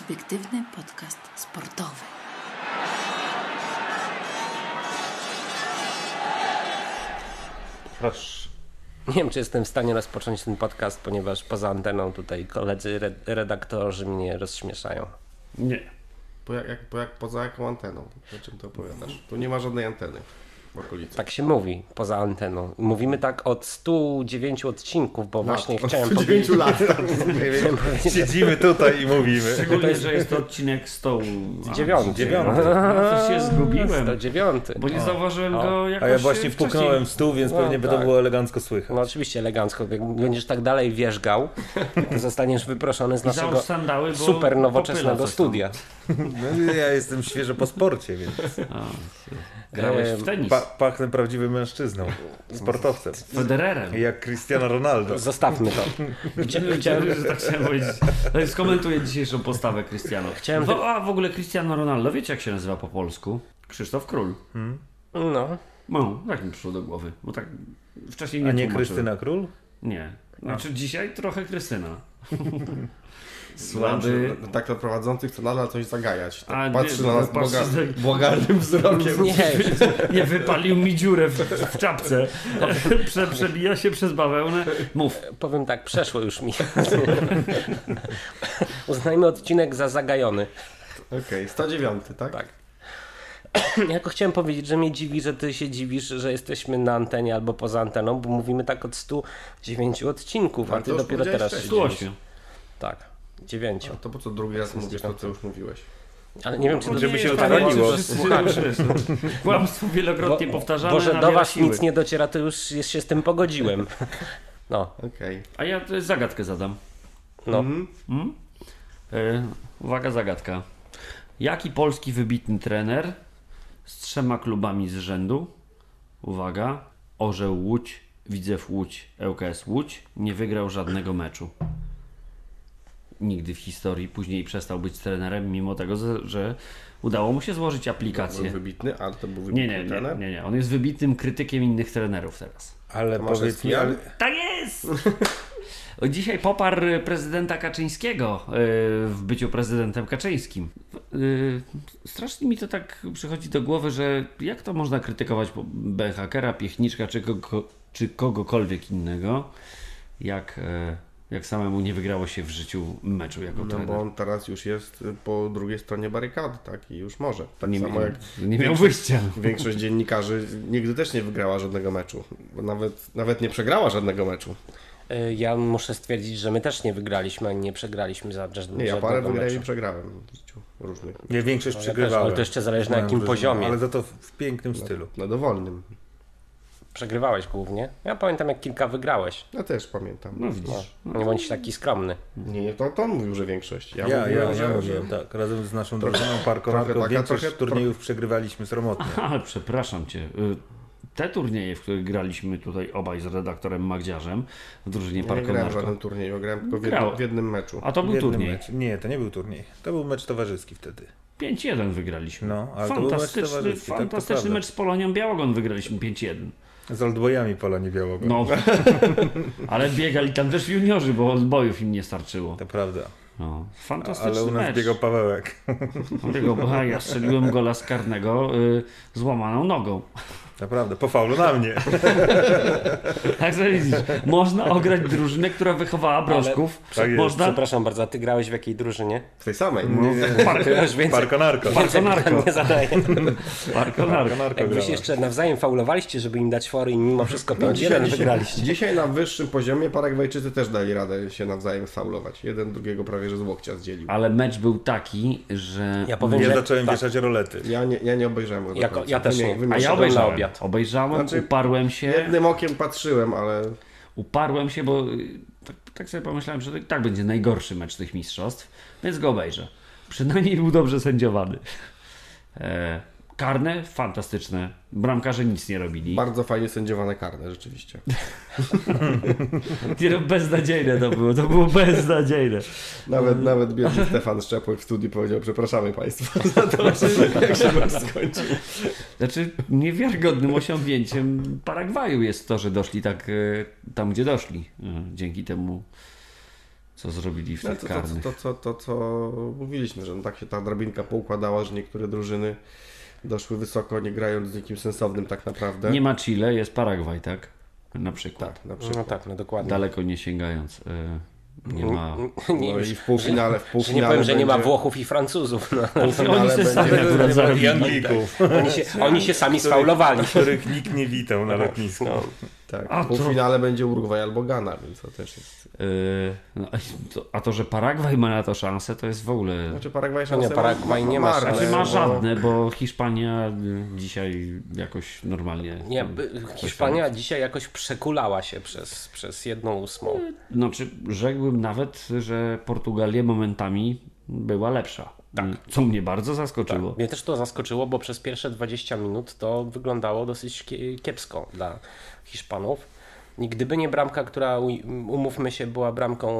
Subiektywny podcast sportowy. Proszę. Nie wiem, czy jestem w stanie rozpocząć ten podcast, ponieważ poza anteną tutaj koledzy re- redaktorzy mnie rozśmieszają. Nie. Po jak, jak, po jak, poza jaką anteną? O czym ty opowiadasz? Tu nie ma żadnej anteny okolicy. Tak się mówi poza anteną. Mówimy tak od 109 odcinków, bo właśnie Od chciałem 9 powiedzieć... lat. Tak, mniej więcej. Siedzimy tutaj i mówimy. Szczególnie, że jest to odcinek stołu. A, Dziewiąty. dziewiąty. No, to się zgubiłem, 109. bo nie zauważyłem O. go jakoś A ja właśnie wcześniej. puknąłem w stół, więc No, pewnie by to tak. było elegancko słychać. No oczywiście elegancko. Jak będziesz tak dalej wierzgał, to zostaniesz wyproszony z naszego sandały, super nowoczesnego studia. No, ja jestem świeżo po sporcie, więc A, grałeś w tenis. pa pachnę prawdziwym mężczyzną, sportowcem. Federerem. Jak Cristiano Ronaldo. Zostawmy to. Chcia- Chciałem, że tak chciałem powiedzieć. No Skomentuję dzisiejszą postawę Cristiano. Chciałem Wo- A w ogóle Cristiano Ronaldo, wiecie jak się nazywa po polsku? Krzysztof Król. No. No, tak mi przyszło do głowy, bo tak wcześniej nie A nie. Krystyna Król? Nie. Znaczy dzisiaj trochę Krystyna. Słaby. Słaby. Tak na prowadzących to nadal coś zagajać. Tak A, patrzy nie, na nas błaga, tak- błagalnym wzrokiem. Nie, Nie wypalił mi dziurę w, w czapce. Prze, przebija się przez bawełnę. Mów. powiem tak, przeszło już mi. Uznajmy odcinek za zagajony. Okej, 109, tak? Tak. Ja tylko chciałem powiedzieć, że mnie dziwi, że ty się dziwisz, że jesteśmy na antenie albo poza anteną, bo mówimy tak od 109 odcinków, a ty dopiero teraz się wcześniej. dziwisz. 108. Tak, 9. A to po co drugi raz mówisz to, co już mówiłeś? Ale nie wiem, czy Żeby do, się wszyscy- wszyscy- Kłamstwo wielokrotnie powtarzane. Bo że do nabiera was siły. nic nie dociera, to już jest, się z tym pogodziłem. No, Okej. A ja to zagadkę zadam. no. Mhm. Mm? E, uwaga, zagadka. Jaki polski wybitny trener z trzema klubami z rzędu, uwaga, Orzeł Łódź, Widzew Łódź, ŁKS Łódź, nie wygrał żadnego meczu. Nigdy w historii. Później przestał być trenerem, mimo tego, że- udało mu się złożyć Był aplikację. wybitny, ale to był Nie, wybitny nie, nie, trener? nie, nie. On jest wybitnym krytykiem innych trenerów teraz. Ale Tomaszewski, powiedz mi, ale... Tak jest! Dzisiaj poparł prezydenta Kaczyńskiego yy, w byciu prezydentem Kaczyńskim. Yy, Strasznie mi to tak przychodzi do głowy, że jak to można krytykować Benhakera, Piechniczka czy, kogo, czy kogokolwiek innego, jak, yy, jak samemu nie wygrało się w życiu meczu jako No trener. bo on teraz już jest y, po drugiej stronie barykady, tak? I już może. Tak nie, samo miał- jak nie miał większość- wyjścia. Większość dziennikarzy nigdy też nie wygrała żadnego meczu. Bo nawet, nawet nie przegrała żadnego meczu. Y, Ja muszę stwierdzić, że my też nie wygraliśmy, ani nie przegraliśmy za żadnego Nie, ja parę wygrałem i przegrałem w życiu różnych. Nie, większość No przegrywałem. ale to jeszcze zależy na jakim poziomie. Ale za to w- w pięknym stylu. Na dowolnym. Przegrywałeś głównie. Ja pamiętam, jak kilka wygrałeś. Ja też pamiętam. No widzisz. No, nie bądź taki skromny. Nie, nie, to, to on mówił, że większość. Ja, Ja, ja, mówiłem, ja, że, mówiłem, że... tak. Razem z naszą Trochę- drużyną trochę taka, większość trochę- turniejów przegrywaliśmy sromotnie. Ale przepraszam cię. y, Te turnieje, w których graliśmy tutaj obaj z redaktorem Magdziarzem w drużynie Ja nie grałem w żadnym turnieju, grałem tylko w jednym, w jednym meczu. A to był turniej. mecz- Nie, to nie był turniej. To był mecz towarzyski wtedy. 5-1 wygraliśmy. No, ale to był mecz fantastyczny tak, fantastyczny mecz z Polonią Białogon wygraliśmy 5-1. Z Oldboyami Polonii Białego. No, ale biegali tam też juniorzy, bo odbojów im nie starczyło. To prawda. No, fantastyczny Ale u nas mecz. biegał Pawełek. Biegał, ja strzeliłem gola z karnego y, złamaną nogą. Naprawdę, po faulu na mnie. Tak sobie widzisz, można ograć drużynę, która wychowała broszków. Tak można Przepraszam bardzo, a ty grałeś w jakiej drużynie? W tej samej. Już więcej, Parkonarko. więcej Parkonarko. pytań nie zadaję. Parkonarko. Parkonarko Jakbyś jeszcze nawzajem faulowaliście, żeby im dać fory i mimo wszystko 5-1 No, dzisiaj, wygraliście. dzisiaj, na wyższym poziomie Paragwajczycy też dali radę się nawzajem faulować. Jeden drugiego prawie że z łokcia zdzielił. Ale mecz był taki, że... Ja powiem, Ja że zacząłem tak, wieszać rolety. Ja nie, ja nie obejrzałem go końca. ja też nie. A ja obejrzałem. Obiad. Obejrzałem, Znaczy, uparłem się. Jednym okiem patrzyłem, ale Uparłem się, bo y, tak, tak sobie pomyślałem, że to i tak będzie najgorszy mecz tych mistrzostw, więc go obejrzę. Przynajmniej był dobrze sędziowany. E, karne, fantastyczne. Bramkarze nic nie robili. bardzo fajnie sędziowane karne rzeczywiście. Nie, no, beznadziejne to było, to było beznadziejne. Nawet, nawet biedny Stefan Szczepłek w studiu powiedział przepraszamy Państwa za to, że jak się mecz skończył. Znaczy, niewiarygodnym osiągnięciem Paragwaju jest to, że doszli tak e, tam, gdzie doszli. E, Dzięki temu co zrobili w No, tych to, to, karnych. to, to, to, co mówiliśmy, że no tak się ta drabinka poukładała, że niektóre drużyny doszły wysoko, nie grając z nikim sensownym tak naprawdę. Nie ma Chile, jest Paragwaj, tak? Na przykład. Tak, na No przykład. tak, no dokładnie. Daleko nie sięgając. y, Nie ma. Nie, No już, i w półfinale, w że nie półfinale powiem, że nie ma będzie- Włochów i Francuzów. No. Oni finale se sami będzie- Oni, się, oni się sami sfaulowali. których nikt nie witał na lotnisku. Tak, A w to- półfinale będzie Urugwaj albo Ghana, więc to też jest... Y, no, a to- A to, że Paragwaj ma na to szansę, to jest w ogóle. Znaczy Paragwaj No nie, Paragwaj nie ma szansy. Znaczy ma bo- żadne, bo Hiszpania y, dzisiaj jakoś normalnie. Nie, by- Hiszpania dzisiaj jakoś przekulała się przez, przez jedną ósmą. Znaczy, rzekłbym nawet, że Portugalia momentami była lepsza. Tak. Co mnie bardzo zaskoczyło. Mnie też to zaskoczyło, bo przez pierwsze 20 minut to wyglądało dosyć kie- kiepsko dla Hiszpanów. I gdyby nie bramka, która umówmy się, była bramką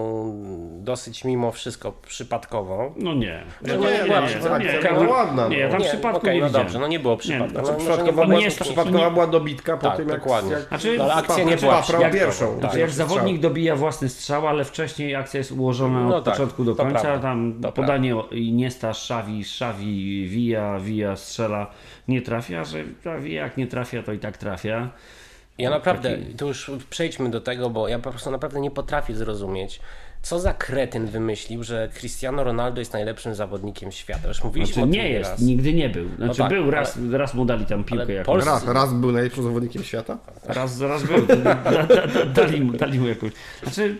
dosyć mimo wszystko przypadkową. No nie. No nie, nie, nie, była nie, przypadkowa, nie, nie, była ładna, Nie, no. tam nie, przypadku okej, nie no dobrze, no nie było przypadku. znaczy no, może Przypadkowa, nie nie przypadkowa nie- była dobitka po Tak, tym, jak, dokładnie. jak Znaczy, No, akcja nie była jak- pierwszą. tak. Znaczy, jak zawodnik dobija własny strzał, ale wcześniej akcja jest ułożona No od tak, początku do końca. prawda, Tam podanie Iniesta, Szawi, Szawi, Wija, Wija strzela, nie trafia, że a Wija jak nie trafia, to i tak trafia. Ja naprawdę, Taki- to już przejdźmy do tego, bo ja po prostu naprawdę nie potrafię zrozumieć, co za kretyn wymyślił, że Cristiano Ronaldo jest najlepszym zawodnikiem świata. Już mówiliśmy Znaczy o tym nie jest, raz. nigdy nie był. Znaczy tak, był, ale- raz, raz mu dali tam piłkę jakąś. Polscy- Raz, raz był najlepszym zawodnikiem świata. Raz, raz był. Da, da, da, dali, mu, dali mu jakąś. Znaczy,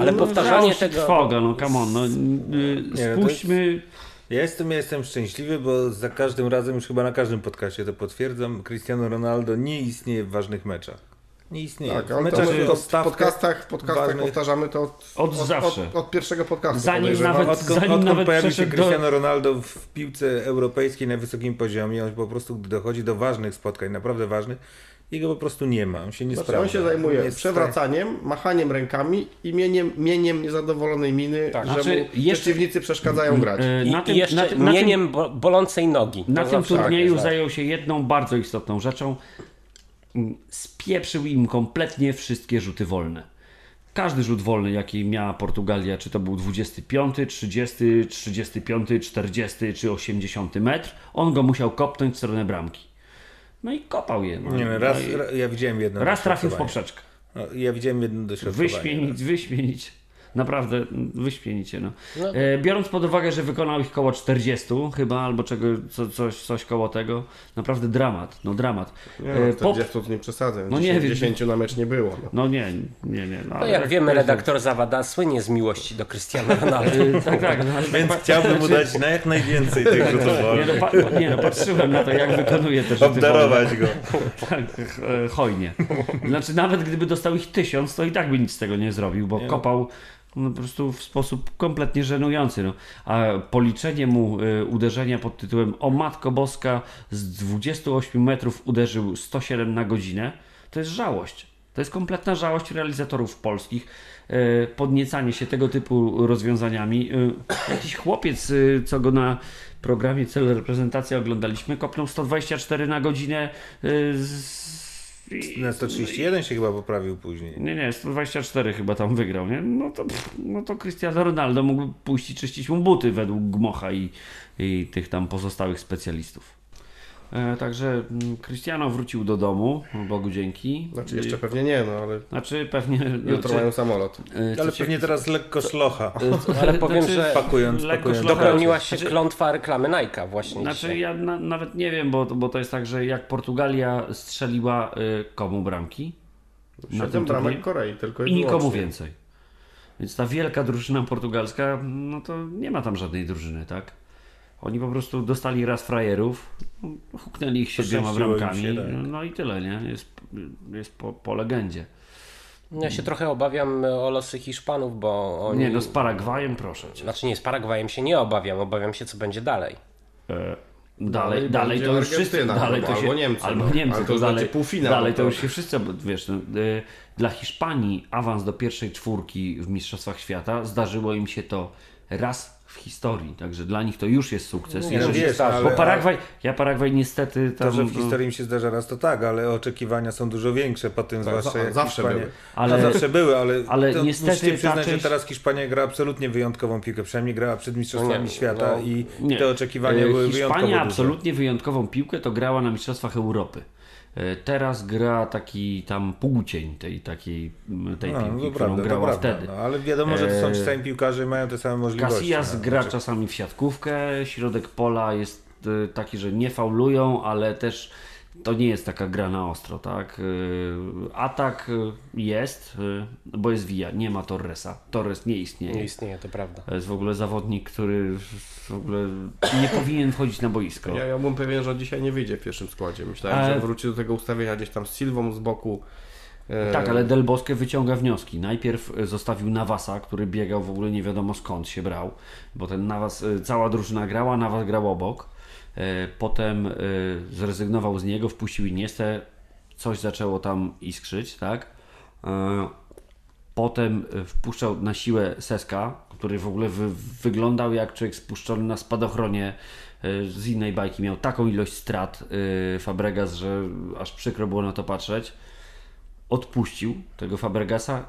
Ale no, powtarzanie tego- Trwoga, no come on, no, y, Nie, no to spuśćmy... Ja jestem, ja jestem szczęśliwy, bo za każdym razem, już chyba na każdym podcaście to potwierdzam, Cristiano Ronaldo nie istnieje w ważnych meczach. Nie istnieje. Tak, ale to, to w podcastach, w podcastach ważnych- powtarzamy to od, Od zawsze. Od, od pierwszego podcastu. Zanim podejrzewam. nawet- Odkąd, zanim odkąd nawet pojawił się przeszedł do- Cristiano Ronaldo w piłce europejskiej na wysokim poziomie, on po prostu gdy dochodzi do ważnych spotkań, naprawdę ważnych, jego po prostu nie ma, on się nie Znaczy, sprawdza. on się zajmuje Jest przewracaniem, machaniem rękami i mieniem, mieniem niezadowolonej miny, Tak. że Znaczy, mu jeszcze- przeciwnicy przeszkadzają grać. y, I, na tym, I jeszcze na tym, na tym, mieniem bo, bolącej nogi. Na tym turnieju tak. zajął się jedną bardzo istotną rzeczą. Mm, Spieprzył im kompletnie wszystkie rzuty wolne. Każdy rzut wolny, jaki miała Portugalia, czy to był 25, 30, 35, 40 czy 80 metr, on go musiał kopnąć w stronę bramki. No i kopał je. No. Nie, no, raz, no i ja widziałem jedno raz trafił w poprzeczkę. No, ja widziałem jedno dośrodkowanie. Wyśmienić, wyśmienić. Naprawdę wyśmienicie. No. No. E, biorąc pod uwagę, że wykonał ich koło 40 chyba, albo czego, co, coś, coś koło tego, naprawdę dramat. No dramat. Nie, E, no, po- 40 to nie przesadzę. No No nie, nie, wiem. 10 na mecz nie było. No. No nie, nie, nie. No, No ale jak tak- wiemy, tak- redaktor Zawada słynie z miłości do Cristiano Ronaldo. E, Tak, tak. No, ale Więc tak- chciałbym mu dać na jak najwięcej tych rzutów Nie no, pa, nie no, patrzyłem na to, jak wykonuje te rzuty. Obdarować go. Tak, hojnie. Znaczy nawet gdyby dostał ich tysiąc, to i tak by nic z tego nie zrobił, bo kopał no, po prostu w sposób kompletnie żenujący. No. A policzenie mu e, uderzenia pod tytułem O Matko Boska z 28 metrów uderzył 107 na godzinę, to jest żałość. To jest kompletna żałość realizatorów polskich. E, Podniecanie się tego typu rozwiązaniami. E, Jakiś chłopiec, e, co go na programie Cel Reprezentacja oglądaliśmy, kopnął 124 na godzinę e, z... Na 131 się chyba poprawił później. nie, nie, 124 chyba tam wygrał, nie? No to, no to Cristiano Ronaldo mógł pójść i czyścić mu buty według Gmocha i, i tych tam pozostałych specjalistów. E, także mm, Cristiano wrócił do domu, Bogu dzięki. Znaczy jeszcze pewnie nie, no ale Znaczy pewnie... jutro znaczy, mają samolot. e, Ale się- pewnie teraz lekko szlocha. e, Ale powiem, znaczy, że Pakując, pakując. dopełniła się Znaczy- klątwa reklamy Nike'a właśnie Znaczy dzisiaj. ja na, nawet nie wiem, bo, bo to jest tak, że jak Portugalia strzeliła y, komu bramki? Na tym 7 turnieju? bramek Korei, tylko I nikomu więcej. Więc ta wielka drużyna portugalska, no to nie ma tam żadnej drużyny, tak? Oni po prostu dostali raz frajerów, huknęli ich siedmioma bramkami, się, tak. no i tyle, nie? Jest, jest po, po legendzie. Ja się trochę obawiam o losy Hiszpanów, bo oni... Nie, no z Paragwajem proszę cię. Znaczy nie, z Paragwajem się nie obawiam, obawiam się co będzie dalej. E, Dalej Dalej, dalej to już wszyscy, dalej to albo- się, albo Niemcy, albo no. Niemcy, to to już dalej, półfinał, dalej no to to- już się wszyscy, wiesz, no, y, dla Hiszpanii awans do pierwszej czwórki w Mistrzostwach Świata zdarzyło im się to raz w historii, także dla nich to już jest sukces. No, Jeżeli- wiesz, wiesz, ale- bo Paragwaj, ja Paragwaj niestety tam... To, że w historii mi się zdarza raz, to tak, ale oczekiwania są dużo większe po tym, zwłaszcza za- jak zawsze Hiszpania... były. Ale- Ale, zawsze były, ale, ale to niestety musicie przyznać, ta że część- teraz Hiszpania gra absolutnie wyjątkową piłkę, przynajmniej grała przed Mistrzostwami No nie, Świata no, i Nie. te oczekiwania E, były wyjątkowo Hiszpania absolutnie wyjątkową piłkę to grała na Mistrzostwach Europy. E, Teraz gra taki tam półcień tej takiej tej No, piłki, to którą prawda, grała prawda. wtedy. No, ale wiadomo, że to są Eee, ci sami piłkarze i mają te same możliwości. Casillas no. gra czasami w siatkówkę, środek pola jest e, taki, że nie faulują, ale też to nie jest taka gra na ostro, tak? E, Atak e, jest, e, bo jest Villa, nie ma Torresa. Torres nie istnieje. Nie istnieje, to prawda. To jest w ogóle zawodnik, który w ogóle nie powinien wchodzić na boisko. Ja, ja byłem pewien, że on dzisiaj nie wyjdzie w pierwszym składzie. Myślałem, Ale- że wróci do tego ustawienia gdzieś tam z Silwą z boku. E, Tak, ale Del Bosque wyciąga wnioski. Najpierw e, zostawił Navasa, który biegał w ogóle nie wiadomo skąd się brał, bo ten Navas, e, cała drużyna grała, Navas grał obok. E, Potem e, zrezygnował z niego, wpuścił Iniestę, coś zaczęło tam iskrzyć, tak? E, Potem wpuszczał na siłę Seska, który w ogóle wy, wyglądał jak człowiek spuszczony na spadochronie z innej bajki. Miał taką ilość strat Fabregas, że aż przykro było na to patrzeć odpuścił tego Fabregasa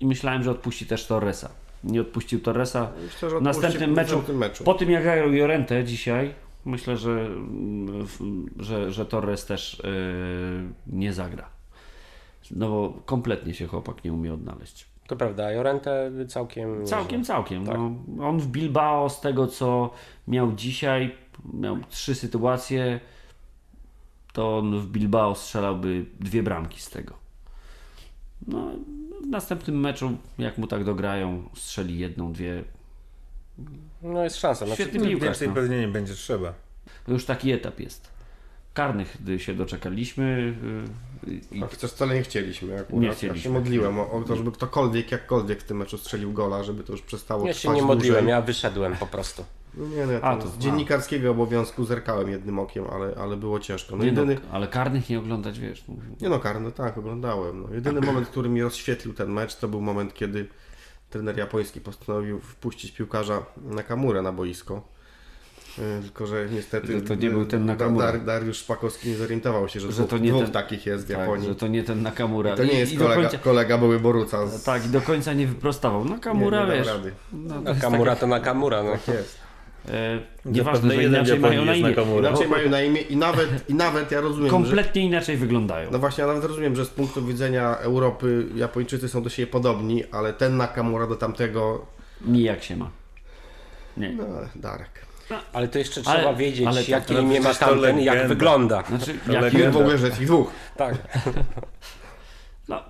i myślałem, że odpuści też Torresa. Nie odpuścił Torresa. Myślę, następnym meczu, meczu. po tym jak grał Jorente dzisiaj, myślę, że, że, że Torres też yy, nie zagra. No bo kompletnie się chłopak nie umie odnaleźć. To prawda, Jorente całkiem... Całkiem, całkiem. Tak. No, on w Bilbao z tego co miał dzisiaj, miał trzy sytuacje, to on w Bilbao strzelałby dwie bramki z tego. No, w następnym meczu, jak mu tak dograją, strzeli jedną, dwie. No jest szansa. Znaczy, Świetny piłkarz. Więcej No. pewnie nie będzie trzeba. To już taki etap jest. Karnych gdy się doczekaliśmy. yy, i- A chociaż wcale nie chcieliśmy. Akurat. Nie Ja się chcieliśmy. modliłem o, o to, żeby ktokolwiek, jakkolwiek w tym meczu strzelił gola, żeby to już przestało Ja się nie modliłem, dłużej. ja wyszedłem po prostu. No Nie, no, ja A, to z dziennikarskiego obowiązku zerkałem jednym okiem, ale, ale było ciężko. No Nie no, jedyny, ale karnych nie oglądać, wiesz. no. Nie no, karny, tak, oglądałem. No, jedyny moment, który mi rozświetlił ten mecz, to był moment, kiedy trener japoński postanowił wpuścić piłkarza Nakamurę na boisko. Yy, Tylko, że niestety To nie był ten Nakamura. Dar, Dariusz Szpakowski nie zorientował się, że, Że dwóch, to nie dwóch ten- takich jest w Tak, Japonii. że to nie ten Nakamura. to nie jest I, i kolega, końca, kolega były Boruca. Z... Tak, i do końca nie wyprostował. Nakamura, nie, nie wiesz. rady. No, to Na jest Kamura takie- to na Kamura. No. Tak jest. Nieważne, że inaczej mają na imię. Inaczej mają na imię i nawet, i nawet ja rozumiem, że... Kompletnie inaczej wyglądają. No właśnie, ja nawet rozumiem, że z punktu widzenia Europy Japończycy są do siebie podobni, ale ten Nakamura do tamtego... Nijak się ma. Nie. No, Darek. Ale to jeszcze Ale- trzeba wiedzieć, ale jakie no imię ma tamten i jak wygląda. Znaczy, To jak, w ogóle, że dwóch. Tak. no,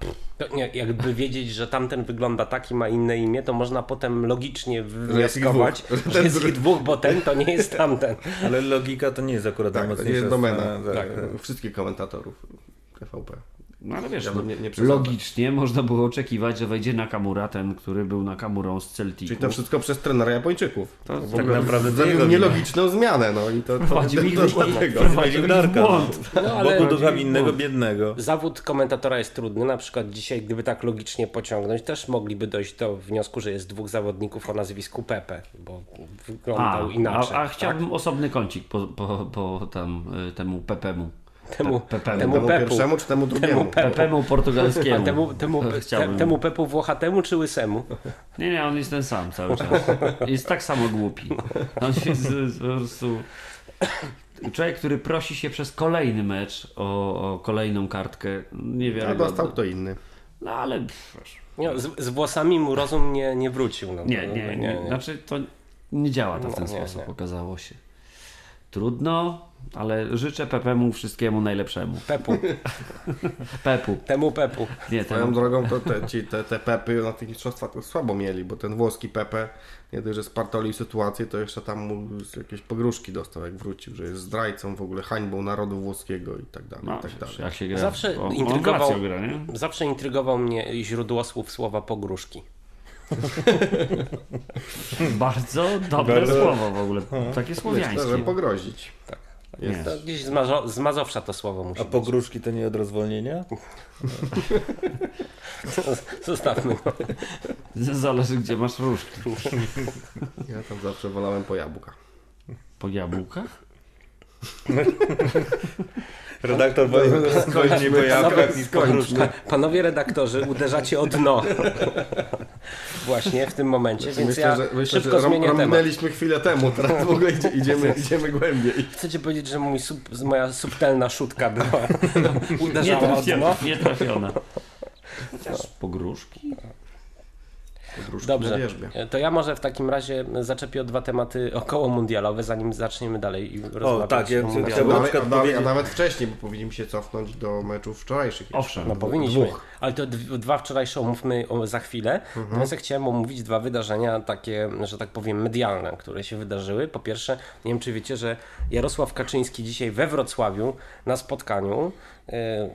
jakby wiedzieć, że tamten wygląda tak i ma inne imię, to można potem logicznie jest ich wnioskować, dwóch. Że jest ich dwóch, bo ten to nie jest tamten. Ale logika to nie jest akurat Tak, to nie najmocniejsza jest domena tak, tak. wszystkich komentatorów TVP. No ale wiesz, Ja no, nie, nie logicznie można było oczekiwać, że wejdzie Nakamura, ten, który był Nakamurą z Celticu. Czyli to wszystko przez trenera Japończyków. To W tak ogóle naprawdę to wina. nielogiczną zmianę, no i to, to, to, to, w- dlatego. w Darka. No, ale winnego, biednego. zawód komentatora jest trudny. Na przykład dzisiaj, gdyby tak logicznie pociągnąć, też mogliby dojść do wniosku, że jest dwóch zawodników o nazwisku Pepe, bo A, wyglądał inaczej. a, a tak? chciałbym osobny kącik po, po, po tam, y, temu Pepemu. Temu, Pe- Pepemu. temu Temu Pepu. pierwszemu czy temu drugiemu? Temu Pepu. Pepemu portugalskiemu. A temu, temu, te, Chciałbym. temu Pepu Włochatemu czy Łysemu? Nie, nie, on jest ten sam cały czas. Jest tak samo głupi. On jest po prostu... Człowiek, który prosi się przez kolejny mecz o, o kolejną kartkę. Nie A dostał kto inny. No ale pff, Nie, z, z włosami mu rozum nie, nie wrócił. No, nie, No, nie, nie, Znaczy to nie działa to w ten No, nie, sposób, nie. okazało się. Trudno, ale życzę Pepemu wszystkiemu najlepszemu. Pepu, Pepu. temu Pepu. Nie, Swoją temu. drogą to te, ci, te, te Pepy na tych mistrzostwach to słabo mieli, bo ten włoski Pepe nie dość, że spartolił sytuację, to jeszcze tam mu jakieś pogróżki dostał jak wrócił, że jest zdrajcą w ogóle, hańbą narodu włoskiego i tak dalej, No, i tak dalej. jak się gra. Zawsze o, intrygował- gra, nie? Zawsze intrygował mnie źródło słów słowa pogróżki. Bardzo dobre Bardzo- słowo w ogóle. Takie Myślę, słowiańskie. pogrozić. Nie. To gdzieś z, Mazo- z Mazowsza to słowo musi A być. pogróżki to nie od rozwolnienia? Zostawmy. Zależy gdzie masz różki. Ja tam zawsze wolałem po jabłka. Po jabłkach? Redaktor wolał skończyć po jabłkach niż po gruszkach. Pa, panowie redaktorzy, uderzacie o dno. Właśnie w tym momencie, więc Myślę, ja że, myślę, szybko że rom- zmienię temat. romnęliśmy chwilę temu, teraz w ogóle idzie, idziemy, idziemy głębiej. Chcecie powiedzieć, że mój sub, moja subtelna szutka była Nie uderzała o dno? Nie trafiona. Chociaż pogróżki? Podróżki Dobrze, na wierzbie. to ja może w takim razie zaczepię o dwa tematy około mundialowe, zanim zaczniemy dalej i rozmawiać tak, ja o mundialu. chciałbym- A, na przykład a, a, powiedzieć- nawet wcześniej, bo powinniśmy się cofnąć do meczów wczorajszych. Owszem. No powinniśmy, Dwóch. ale to dwa wczorajsze omówmy o- za chwilę. Natomiast ja chciałem omówić dwa wydarzenia takie, że tak powiem, medialne, które się wydarzyły. Po pierwsze, nie wiem czy wiecie, że Jarosław Kaczyński dzisiaj we Wrocławiu na spotkaniu e,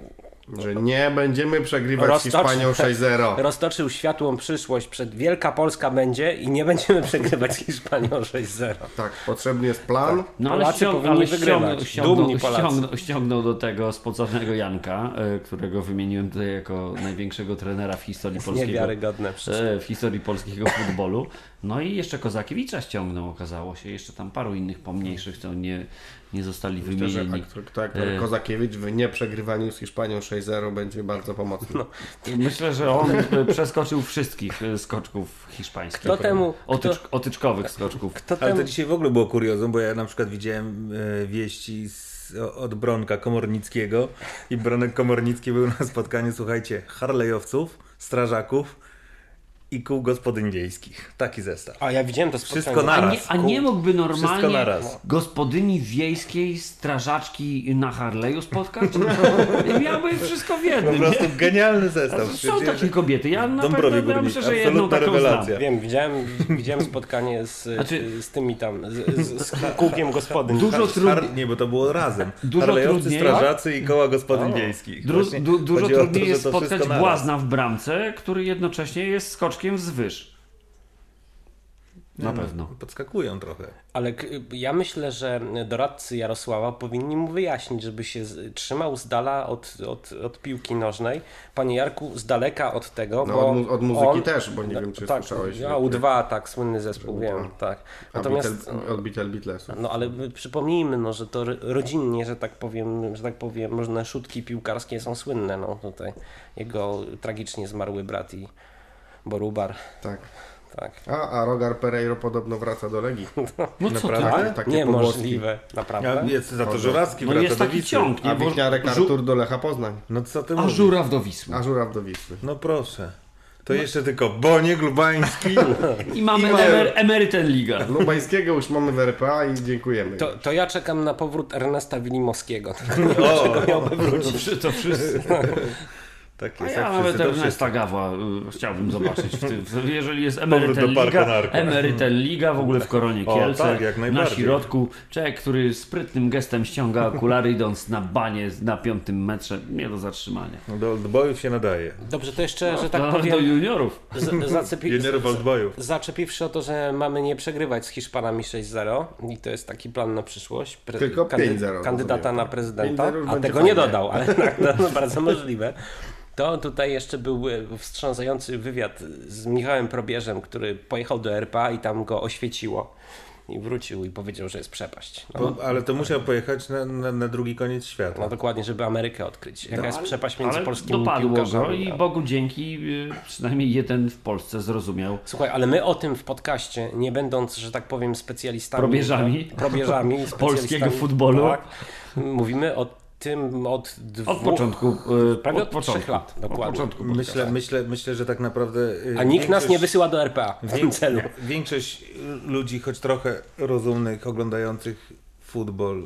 Że nie będziemy przegrywać z Roztocz- Hiszpanią 6-0. roztoczył światłą przyszłość przed Wielka Polska będzie i nie będziemy przegrywać z Hiszpanią 6-0. Tak, potrzebny jest plan. No ale, Polacy ściąg, powinni ale wygrywać. ściągnął, Dumni Polacy. ściągnął, ściągnął do tego spocownego Janka, e, którego wymieniłem tutaj jako największego trenera w historii polskiego. Niewiarygodne wszystko. e, w historii polskiego futbolu. No i jeszcze Kozakiewicza ściągnął, okazało się. Jeszcze tam paru innych pomniejszych, co nie, nie zostali Myślę, że wymienieni. aktor, kto jak E. Kozakiewicz w nieprzegrywaniu z Hiszpanią 6-0 będzie bardzo pomocny. No. Myślę, że on e, przeskoczył wszystkich e, skoczków hiszpańskich. Kto temu- Otycz, kto- otyczkowych skoczków. Kto Ale temu... to dzisiaj w ogóle było kuriozum, bo ja na przykład widziałem e, wieści z, od Bronka Komornickiego i Bronek Komornicki był na spotkaniu, słuchajcie, harlejowców, strażaków i kół gospodyń wiejskich. Taki zestaw. A ja widziałem to Wszystko spotkanie. A naraz. nie, a nie mógłby Wszystko normalnie naraz. gospodyni wiejskiej strażaczki na Harleju spotkać? Miałby wszystko w Po jednym. prostu nie? genialny zestaw. Są takie kobiety. Ja na Dąbrowi pewno ja myślę, że jedną taką rewelacja. znam. Wiem, widziałem, widziałem spotkanie z, Znaczy- z tymi tam, z, z, z kółkiem gospodyń. Dużo trudniej. Nie, bo to było razem. Dużo Harlejowcy, trudniej- strażacy i koła gospodyń wiejskich. Dru, Właśnie du, dużo o to, trudniej że jest to spotkać wszystko błazna w bramce, który jednocześnie jest skoczkiem wzwyż. Na no, pewno. Podskakują trochę. Ale ja myślę, że doradcy Jarosława powinni mu wyjaśnić, żeby się trzymał z dala od, od, od piłki nożnej. Panie Jarku, z daleka od tego, No, bo od mu- od muzyki on, też, bo nie wiem, czy tak, słyszałeś. Ja, U2, tak, słynny zespół, U2. wiem, tak. A Natomiast... Od Beatle Beatlesów. No ale my przypomnijmy, no, że to ro- rodzinnie, że tak powiem, że tak powiem, różne szutki piłkarskie są słynne. No tutaj jego tragicznie zmarły brat i Borubar. Tak. Tak. A, a Rogar Pereiro podobno wraca do Legii. No co ty? Naprawdę? Tak, takie Niemożliwe, naprawdę. Ja, jest za to Żurawski No wraca jest do taki Wisły. ciąg, nie? A Bo Wichniarek żu- Artur do Lecha Poznań. No co ty A żuraw do Wisły. A Żuraw do Wisły. No proszę. To jeszcze tylko Boniek Lubański. I mamy I mamy- emer, emeryten liga. Lubańskiego już mamy w RPA i dziękujemy. To, to ja czekam na powrót Ernesta Wilimowskiego. o, To, wszy- to wszyscy. tak A jest. ja jak nawet Ernesta Gawła y, chciałbym zobaczyć. W jeżeli jest emeryten do liga, emeryten liga w ogóle w Koronie O, Kielce, tak, jak na środku. Człowiek, który sprytnym gestem ściąga okulary idąc na banie na piątym metrze. Nie do zatrzymania. No do oldboyów się nadaje. Dobrze, to jeszcze, że tak No, do powiem, juniorów. z, zaczepi, Juniorów oldboyów. zaczepiwszy o to, że mamy nie przegrywać z Hiszpanami 6-0 i to jest taki plan na przyszłość. Pre, Tylko 5-0 Kandydata rozumiem, na prezydenta, 5-0 już a tego nie dodał, ale tak, no, bardzo możliwe. To tutaj jeszcze był e, wstrząsający wywiad z Michałem Probierzem, który pojechał do RPA i tam go oświeciło. I wrócił i powiedział, że jest przepaść. No, Po, ale to musiał pojechać na, na, na drugi koniec świata. no dokładnie, żeby Amerykę odkryć. Jaka jest przepaść między Ale polskimi dopadło go piłkarzami. i a- Bogu dzięki y, przynajmniej jeden w Polsce zrozumiał. Słuchaj, ale my o tym w podcaście, nie będąc, że tak powiem, specjalistami. Probierzami. Probierzami. Polskiego futbolu. Tak, mówimy o tym od dwóch... Od początku. y, Prawie od, początku. trzech lat, dokładnie. Od początku. Myślę, myślę, myślę, że tak naprawdę. y, A nikt nas nie wysyła do RPA w tym celu. Większość ludzi, choć trochę rozumnych, oglądających futbol,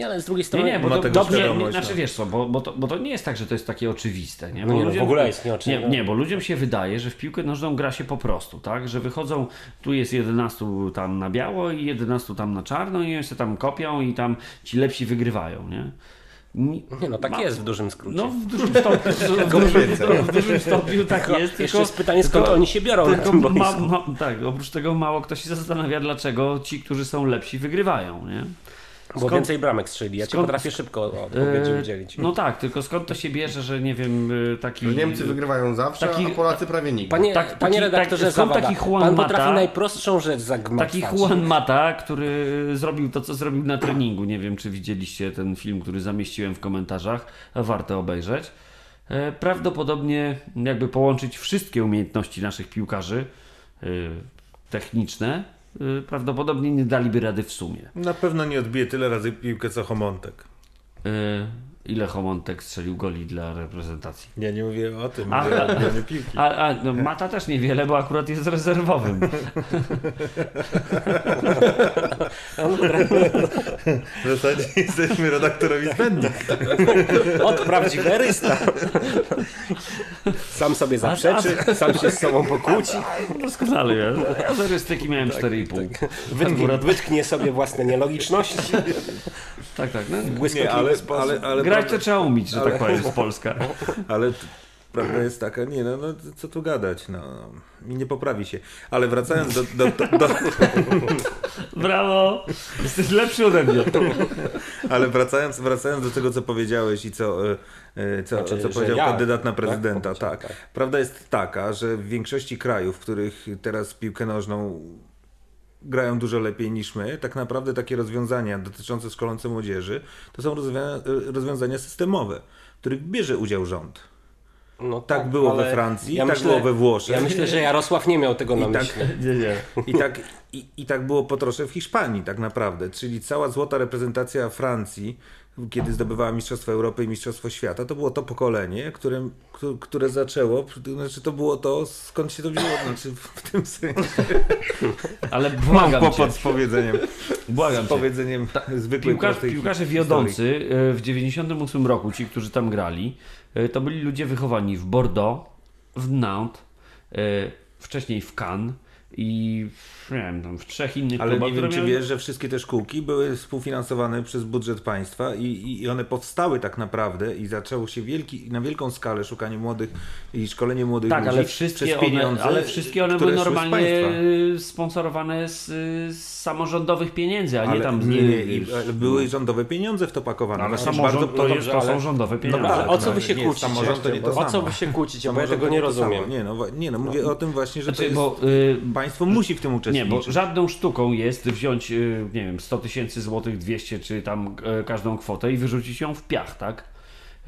Nie, ale z drugiej Nie, strony... nie, bo Ma to tego dobrze, nie, znaczy no. wiesz co, bo, bo, to, bo to nie jest tak, że to jest takie oczywiste, nie? No nie, no, ludziom- w ogóle jest nieoczywiste. Nie, nie, bo ludziom się wydaje, że w piłkę nożną gra się po prostu, tak? Że wychodzą, tu jest 11 tam na biało i 11 tam na czarno i oni się tam kopią i tam ci lepsi wygrywają, nie? Nie, Nie, no tak Ma- jest w dużym skrócie. No w dużym stopniu, w dużym, w dużym stopniu tak jest. Jeszcze tylko- jest pytanie, skąd tylko- oni się biorą na Tylko tym ma, ma, tak, oprócz tego mało kto się zastanawia, dlaczego ci, którzy są lepsi, wygrywają, nie? Bo Skąd- więcej bramek strzeli. Ja cię skąd- potrafię szybko odpowiedzi udzielić. No tak, tylko skąd to się bierze, że nie wiem, y, taki... Że Niemcy wygrywają zawsze, Taki- a Polacy prawie nigdy. Panie, tak- panie taki- redaktorze tak- Zawada, taki Juan pan Mata? potrafi najprostszą rzecz zagmatwać. Taki Juan Mata, który zrobił to, co zrobił na treningu. Nie wiem, czy widzieliście ten film, który zamieściłem w komentarzach. Warto obejrzeć. E, Prawdopodobnie jakby połączyć wszystkie umiejętności naszych piłkarzy e, techniczne, prawdopodobnie nie daliby rady w sumie. Na pewno nie odbije tyle razy piłkę co Homontek. E, Ile Homontek strzelił goli dla reprezentacji? Ja nie mówię o tym, A, mówię a- o piłki. A, a no, Mata też niewiele, bo akurat jest rezerwowym. W zasadzie jesteśmy redaktorowi zbędni. Od prawdziwy rysta. Sam sobie zaprzeczy, sam się z sobą pokłóci. Doskonale, ja. Ja z erystyki miałem 4,5. Wytknie, wytknie sobie własne nielogiczności. Tak, tak. No. Nie, ale, ale, ale, Grać to trzeba umieć, że ale- tak powiem, z Polska. ale prawda jest taka, nie no, no co tu gadać, no i nie poprawi się. Ale wracając do, do, do, do Brawo! Jesteś lepszy ode mnie. ale wracając, wracając do tego, co powiedziałeś i co, e, e, co, Znaczy, co powiedział ja, kandydat na tak? prezydenta, tak, tak. Prawda jest taka, że w większości krajów, w których teraz piłkę nożną grają dużo lepiej niż my, tak naprawdę takie rozwiązania dotyczące szkolące młodzieży to są rozwiązania, systemowe, w których bierze udział rząd. No Tak było ale we Francji, tak było we Włoszech. Ja myślę, że Jarosław nie miał tego na I tak- myśli. Nie, nie. I tak, i, I tak było po trosze w Hiszpanii tak naprawdę, czyli cała złota reprezentacja Francji, kiedy zdobywała Mistrzostwo Europy i Mistrzostwo Świata, to było to pokolenie, które, zaczęło, znaczy to było to, skąd się to wzięło, znaczy w tym sensie, Ale mam błagam kłopot cię, z powiedzeniem, błagam z cię. powiedzeniem zwykłej, Piłkarz, piłkarze historii. wiodący e, w 98 roku, ci, którzy tam grali, e, to byli ludzie wychowani w Bordeaux, w Nantes, e, wcześniej w Cannes i w, nie wiem, tam w trzech innych Ale klubach, nie wiem, czy miały- wiesz, że wszystkie te szkółki były współfinansowane przez budżet państwa i, i, i one powstały tak naprawdę i zaczęło się wielki, na wielką skalę szukanie młodych i szkolenie młodych Tak, ludzi ale wszystkie, przez one, pieniądze, ale wszystkie one które były normalnie państwa. sponsorowane z, z samorządowych pieniędzy, a nie Ale tam z nie, nie, i- ale były rządowe pieniądze w to pakowane. Ale Znaczy, samorząd to, to- jest, to ale- są rządowe pieniądze. Dobra, ale o co tak, wy się nie, kłócicie? samorząd to nie to o co wy się kłócicie, bo ja tego nie to rozumiem. Nie, no, nie, no mówię o tym właśnie, że to Znaczy, jest... y, Państwo musi w tym Nie, uczestniczyć. bo żadną sztuką jest wziąć, y, nie wiem, 100 tysięcy złotych, 200 czy tam e, każdą kwotę i wyrzucić ją w piach, tak?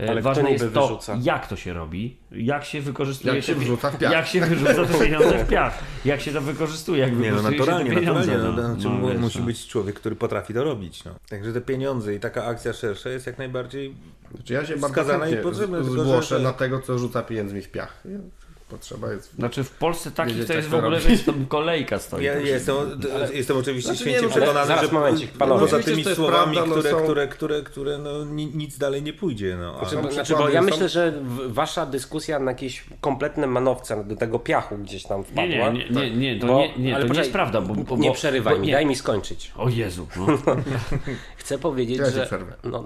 E, Ale Ważne jest to, wyrzuca? jak to się robi, jak się wykorzystuje Jak się wrzuca w piach. Jak się wyrzuca te pieniądze w piach, jak się to wykorzystuje, jak Nie, no naturalnie, się te pieniądze. naturalnie. No, znaczy, mu- wiesz, musi no. być człowiek, który potrafi to robić. No. Także te pieniądze i taka akcja szersza jest jak najbardziej Znaczy ja się bardzo Wskazane i że- zgłoszę że- na tego, co rzuca pieniędzmi w piach. Potrzeba jest... Znaczy w Polsce takich Wiedzieć, to jest w ogóle, że tam kolejka stoi. Ja jestem, jestem oczywiście Znaczy, święcie nie, no, przekonany, zaraz, że momencik, panowie. poza tymi słowami, prawda, no które, są- które, które, które no, ni, nic dalej nie pójdzie. No, Znaczy, Znaczy, bo ja są- myślę, że wasza dyskusja na jakieś kompletne manowce do tego piachu gdzieś tam wpadła. Nie, nie, nie, nie, nie, to Bo- nie, nie, ale to nie poczekaj, jest prawda. Bo, bo, nie przerywaj bo, mi, nie. daj mi skończyć. O Jezu. No. Chcę powiedzieć, Ja że. No,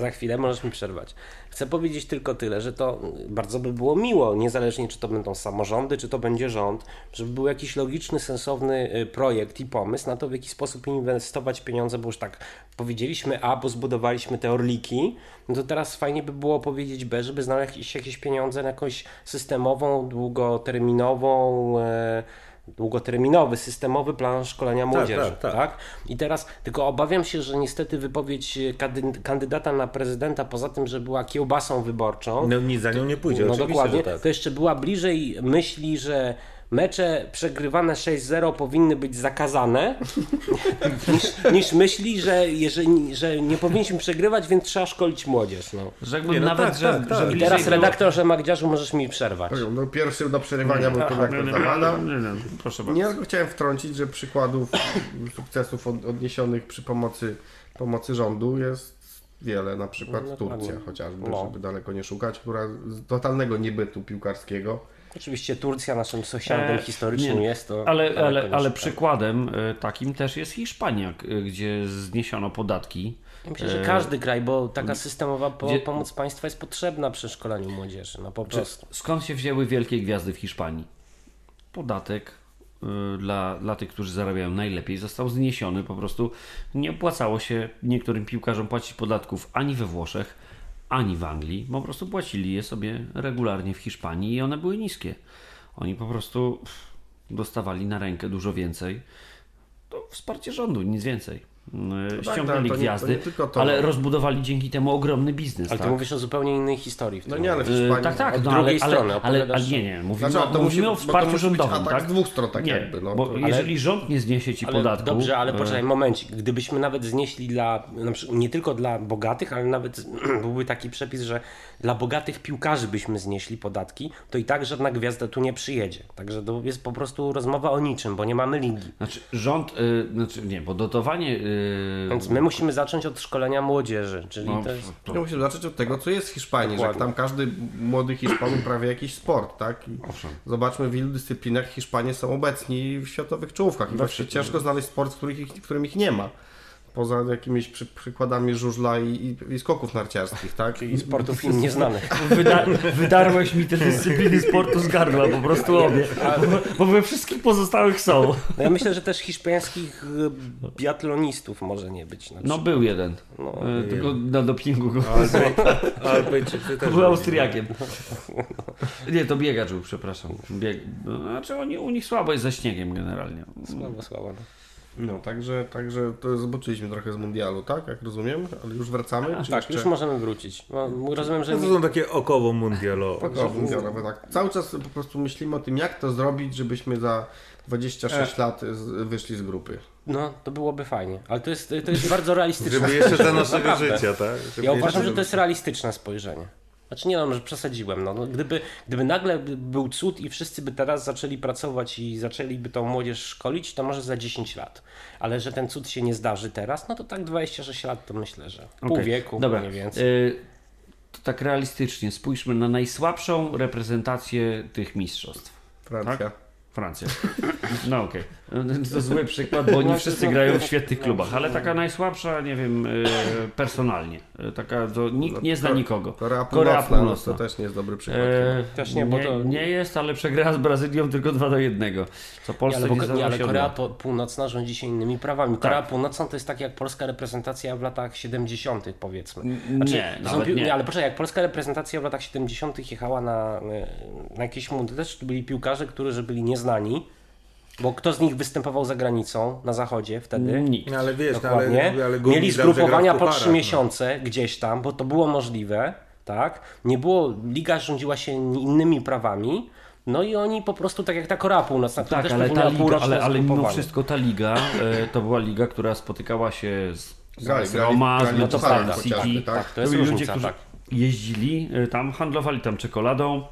za chwilę możesz mi przerwać. Chcę powiedzieć tylko tyle, że to bardzo by było miło, niezależnie czy to będą samorządy, czy to będzie rząd, żeby był jakiś logiczny, sensowny y, projekt i pomysł na to, w jaki sposób inwestować pieniądze, bo już tak powiedzieliśmy A, bo zbudowaliśmy te orliki, no to teraz fajnie by było powiedzieć B, żeby znaleźć jakieś pieniądze na jakąś systemową, długoterminową. E, długoterminowy, systemowy plan szkolenia młodzieży. tak, tak. I teraz tylko obawiam się, że niestety wypowiedź kandy- kandydata na prezydenta, poza tym, że była kiełbasą wyborczą, no, nic za nią nie pójdzie. no dokładnie, tak. to jeszcze była bliżej myśli, że mecze przegrywane 6-0 powinny być zakazane, niż, niż myśli, że, jeżeli, że nie powinniśmy przegrywać, więc trzeba szkolić młodzież. No. Że jakby Nie, no nawet, tak, że, tak, tak. że I I teraz było- redaktorze Magdziarzu możesz mi przerwać. No, pierwszy do przerywania był nie, Zawada. nie, nie, nie, proszę bardzo. Nie, tylko chciałem wtrącić, że przykładów sukcesów od, odniesionych przy pomocy, pomocy rządu jest wiele, na przykład No, Turcja chociażby, No. żeby daleko nie szukać, która z totalnego niebytu piłkarskiego Oczywiście Turcja naszym sąsiadem E, historycznym nie, jest to. Ale, ale, ale przykładem e, takim też jest Hiszpania, e, gdzie zniesiono podatki. Ja Myślę, że E, każdy kraj, bo taka systemowa po, gdzie- pomoc państwa jest potrzebna przy szkoleniu młodzieży. No po prostu. Skąd się wzięły wielkie gwiazdy w Hiszpanii? Podatek dla, dla tych, którzy zarabiają najlepiej, został zniesiony. Po prostu nie opłacało się niektórym piłkarzom płacić podatków ani we Włoszech, ani w Anglii. Po prostu płacili je sobie regularnie w Hiszpanii i one były niskie. Oni po prostu dostawali na rękę dużo więcej. To wsparcie rządu, nic więcej. Y, tak, Ściągnęli nie- to gwiazdy, nie to. ale rozbudowali dzięki temu ogromny biznes. Ale tak? ty mówisz o zupełnie innej historii. W No nie, ale w momencie. Y, Hiszpanii... tak, tak, od no, ale, drugiej ale, strony ale, ale że- nie, nie, mówimy, Znaczy, o, to musi- mówimy o bo to wsparciu musi być rządowym, tak? z dwóch stron, tak nie, jakby, no, bo to- jeżeli rząd nie zniesie ci Ale podatku... Dobrze, ale e, poczekaj, momencik. Gdybyśmy nawet znieśli dla, na przykład, nie tylko dla bogatych, ale nawet byłby taki przepis, że dla bogatych piłkarzy byśmy znieśli podatki, to i tak żadna gwiazda tu nie przyjedzie. Także to jest po prostu rozmowa o niczym, bo nie mamy ligi. Znaczy rząd, y, znaczy nie, bo dotowanie... y, Więc my musimy zacząć od szkolenia młodzieży, czyli no, to jest... No musimy zacząć od tego, co jest w Hiszpanii, że Dokładnie. tam każdy młody Hiszpan uprawia jakiś sport, tak? I zobaczmy w ilu dyscyplinach Hiszpanie są obecni w światowych czołówkach i właśnie ciężko znaleźć sport, w, których w którym ich nie ma. Poza jakimiś przy, przykładami żużla i, i, i skoków narciarskich, tak? I sportów im nieznanych. Wyda wydarłeś mi te dyscypliny sportu z gardła, po prostu obie. Bo, bo we wszystkich pozostałych są. No ja myślę, że też hiszpańskich y, biatlonistów może nie być. Na No był jeden, No, y, tylko na dopingu go też Był. Austriakiem. Nie, to biegacz był, przepraszam. Bieg... no, Znaczy oni, u nich słabo jest ze śniegiem generalnie. Słabo, słabo. No. No, także, także to zobaczyliśmy trochę z mundialu, tak? Jak rozumiem, ale już wracamy? Czy Tak, jeszcze... już możemy wrócić. No, rozumiem, że... No to są takie około mundialowe. O, mundialowe, tak. Cały czas po prostu myślimy o tym, jak to zrobić, żebyśmy za 26 lat z, wyszli z grupy. No, to byłoby fajnie. Ale to jest, to jest bardzo realistyczne. Żeby jeszcze za naszego życia, tak? Żeby Ja uważam, że to jest realistyczne spojrzenie. Znaczy nie no, może przesadziłem. No. No, gdyby, gdyby nagle by- był cud i wszyscy by teraz zaczęli pracować i zaczęliby tą młodzież szkolić, to może za 10 lat. Ale że ten cud się nie zdarzy teraz, no to tak 26 lat to myślę, że pół Okej. wieku, Dobra. mniej więcej. Y, to tak realistycznie, spójrzmy na najsłabszą reprezentację tych mistrzostw. Francja. Francja. No okej. To zły przykład, bo oni wszyscy grają w świetnych klubach, ale taka najsłabsza, nie wiem, y, personalnie. Y, Taka, to nikt nie zna Ko- nikogo. Korea Północna, no, Północna. to też nie jest dobry przykład. E, Też nie, bo nie, to- nie jest, ale przegrała z Brazylią tylko 2 do 1. Co Nie, Polsce ale, nie, nie, ale Korea Północna rządzi się innymi prawami. Korea Północna to jest tak jak polska reprezentacja w latach 70. powiedzmy. Znaczy, nie, są nawet nie. ale poczekaj, jak polska reprezentacja w latach 70. jechała na, e, na jakieś mundy, też to byli piłkarze, którzy byli nieznani, bo kto z nich występował za granicą, na zachodzie wtedy? Nikt. No, ale wiesz, no, Dokładnie. ale, ale Mieli zgrupowania po 3 no. miesiące gdzieś tam, bo to było możliwe, tak? Nie było, liga rządziła się innymi prawami, no i oni po prostu, tak jak ta Korea Północna, która Tak, też ale, ta liga, ale, ale mimo wszystko ta liga e, to była liga, która spotykała się z, Grali- z Roma, grali z no prawda, City. tak? Tak, to jest byli ludzie, różnica, którzy tak. jeździli e, tam, handlowali tam czekoladą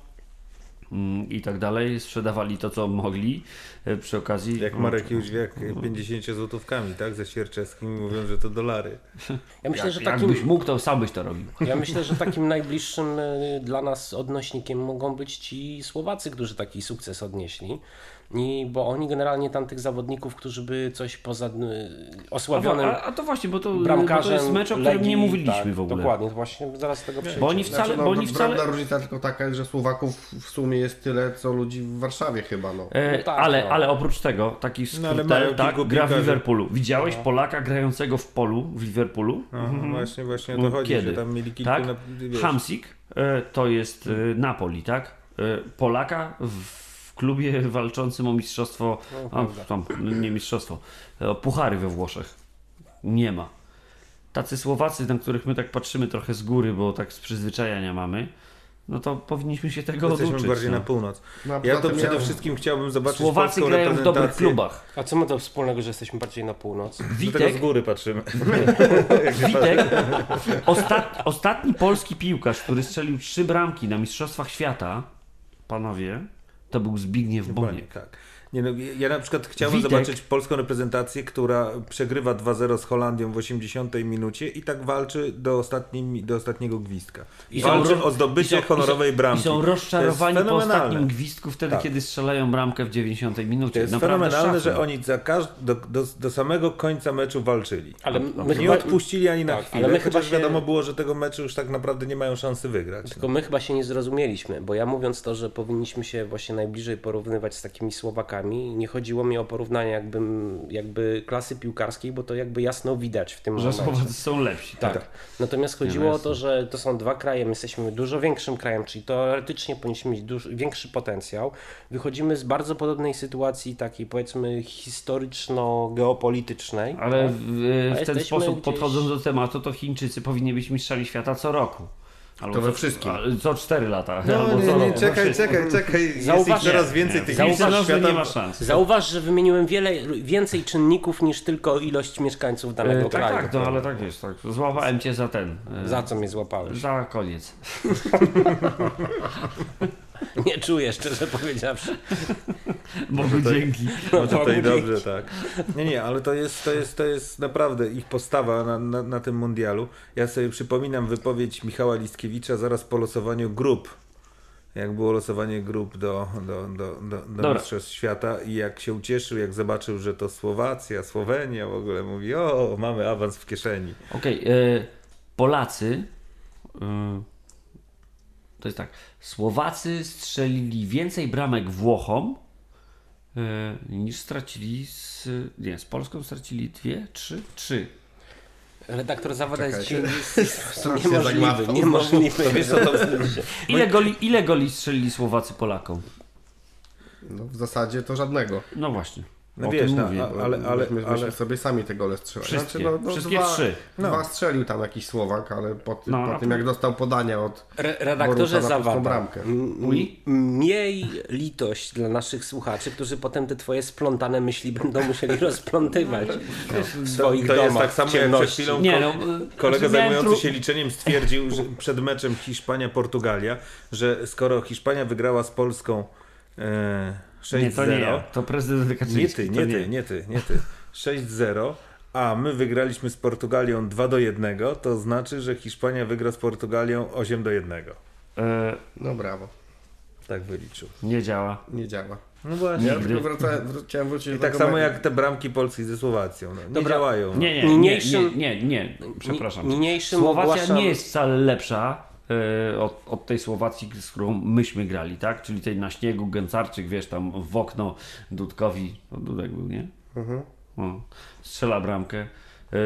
i tak dalej, sprzedawali to, co mogli e, przy okazji. Jak Marek Jóźwiak 50 złotówkami, tak? Ze Świerczewskim mówią, że to dolary. Ja myślę, że takim, jakbyś mógł, to sam byś to robił. ja myślę, że takim najbliższym y, dla nas odnośnikiem mogą być ci Słowacy, którzy taki sukces odnieśli. I, bo oni generalnie tam tych zawodników, którzy by coś poza y, A, osławionym a, a to właśnie, bo to, bo to bramkarzem jest mecz, o którym Legii, nie mówiliśmy tak, w ogóle. Dokładnie, właśnie zaraz z tego przejdziemy. Bo oni wcale, Znaczy, no, bo oni drobna wcale, różnica tylko taka jest, że Słowaków w sumie jest tyle, co ludzi w Warszawie chyba, no. E, No tak, ale, no. ale oprócz tego, taki No, ale skrótel, tak, gra w. Liverpoolu. Widziałeś Polaka grającego w polu w Liverpoolu? Aha, Właśnie, właśnie o to No, chodzi, kiedy? że tam mieli kilku... Tak? Na, Hamsik e, to jest e, Napoli, tak? E, Polaka w klubie walczącym o mistrzostwo, No, a, tam, nie mistrzostwo, e, o puchary we Włoszech. Nie ma. Tacy Słowacy, na których my tak patrzymy trochę z góry, bo tak z przyzwyczajenia mamy, no to powinniśmy się tego Jesteśmy oduczyć. bardziej no. na północ. No, Ja to przede ja- wszystkim chciałbym zobaczyć Słowacy polską grają w dobrych klubach. A co ma to wspólnego, że jesteśmy bardziej na północ? Do tego z Witek, góry patrzymy. Witek ostat, ostatni polski piłkarz, który strzelił trzy bramki na Mistrzostwach Świata, panowie, to był Zbigniew Boniek. Tak. Nie no, ja na przykład chciałbym Witek. zobaczyć polską reprezentację, która przegrywa 2-0 z Holandią w 80 minucie i tak walczy do, ostatniej, do ostatniego gwizdka. I są walczy ro- o zdobycie i są- honorowej są, bramki. I są rozczarowani To jest po ostatnim gwizdku wtedy, Tak. kiedy strzelają bramkę w 90 minucie. To jest Naprawdę fenomenalne, szacun. że oni za każd- do, do, do samego końca meczu walczyli. Ale my Nie chyba, odpuścili ani na tak, chwilę, ale my chociaż chyba się- wiadomo było, że tego meczu już tak naprawdę nie mają szansy wygrać. tylko my chyba się nie zrozumieliśmy, bo ja mówiąc to, że powinniśmy się właśnie najbliżej porównywać z takimi Słowakami, Nie chodziło mi o porównanie jakby, jakby klasy piłkarskiej, bo to jakby jasno widać w tym Że momencie. Słowacy są lepsi. Tak. Natomiast Nie, chodziło no o to, że to są dwa kraje, my jesteśmy dużo większym krajem, czyli teoretycznie powinniśmy mieć duż, większy potencjał. Wychodzimy z bardzo podobnej sytuacji, takiej powiedzmy historyczno-geopolitycznej. Ale w, w ten sposób gdzieś- podchodząc do tematu, to Chińczycy powinni być mistrzami świata co roku. Albo To we wszystkim. Co 4 lata. No albo nie, nie, roku. czekaj, wszystkim. czekaj, czekaj. Jest Zauważ- coraz Nie, więcej nie. tych Zauważ, że świata. nie ma szans. Zauważ, że wymieniłem wiele, więcej czynników niż tylko ilość mieszkańców danego E, tak, kraju. tak, no ale tak jest. Tak. Złapałem cię za ten. e, Za co mnie złapałeś? Za koniec. Nie czuję, szczerze powiedziawszy. Bogu dzięki. No tutaj Dzięki. dobrze, tak. Nie, nie, ale to jest, to jest, to jest naprawdę ich postawa na, na, na tym mundialu. Ja sobie przypominam wypowiedź Michała Listkiewicza zaraz po losowaniu grup. Jak było losowanie grup do, do, do, do, do. Mistrzostw Świata i jak się ucieszył, jak zobaczył, że to Słowacja, Słowenia w ogóle mówi, o, mamy awans w kieszeni. Okej, e, Polacy. e, to jest tak. Słowacy strzelili więcej bramek Włochom e, niż stracili z. Nie, z Polską stracili dwie, trzy, trzy. Redaktor Zawada jest dzisiaj Strasznie niemożliwy. Niemożliwy. To wiesz co, to, Ile goli, ile goli strzelili Słowacy Polakom? No, w zasadzie to żadnego. No właśnie. No o wiesz, tym no, ale, ale, myśmy, myśmy ale, sobie sami te gole strzelali. Wszystkie. no, Wszystkie dwa, trzy. No. Dwa strzelił tam jakiś Słowak, ale po, ty, No, po a tym jak dostał podania od Re redaktorze Zawada, bramkę. miej litość dla naszych słuchaczy, którzy potem te twoje splątane myśli będą musieli rozplątywać w swoich to jest domach tak samo jak przed chwilą Nie, no, e, kolega znaczy miałem zajmujący się liczeniem stwierdził że przed meczem Hiszpania-Portugalia, że skoro Hiszpania wygrała z Polską e, 6-0, Nie, to nie ja. To prezydent Kaczyński. nie ty, nie ty, nie ty, nie ty, 6-0, a my wygraliśmy z Portugalią 2 do 1, to znaczy, że Hiszpania wygra z Portugalią 8 do 1. E, No brawo, Tak wyliczył. nie działa. nie działa. No właśnie. Ja tylko wracałem, wr- chciałem wrócić I do tak samo jak te bramki Polski ze Słowacją. No, nie Dobra. działają. No. Nie, nie, nie, nie, nie, nie, przepraszam. Niniejszym Słowacja ogłaszam- nie jest wcale lepsza od, od tej Słowacji, z którą myśmy grali, tak? Czyli tej na śniegu, Gęcarczyk, wiesz, tam w okno Dudkowi, no Dudek był, nie? Mhm. O, strzela bramkę. E,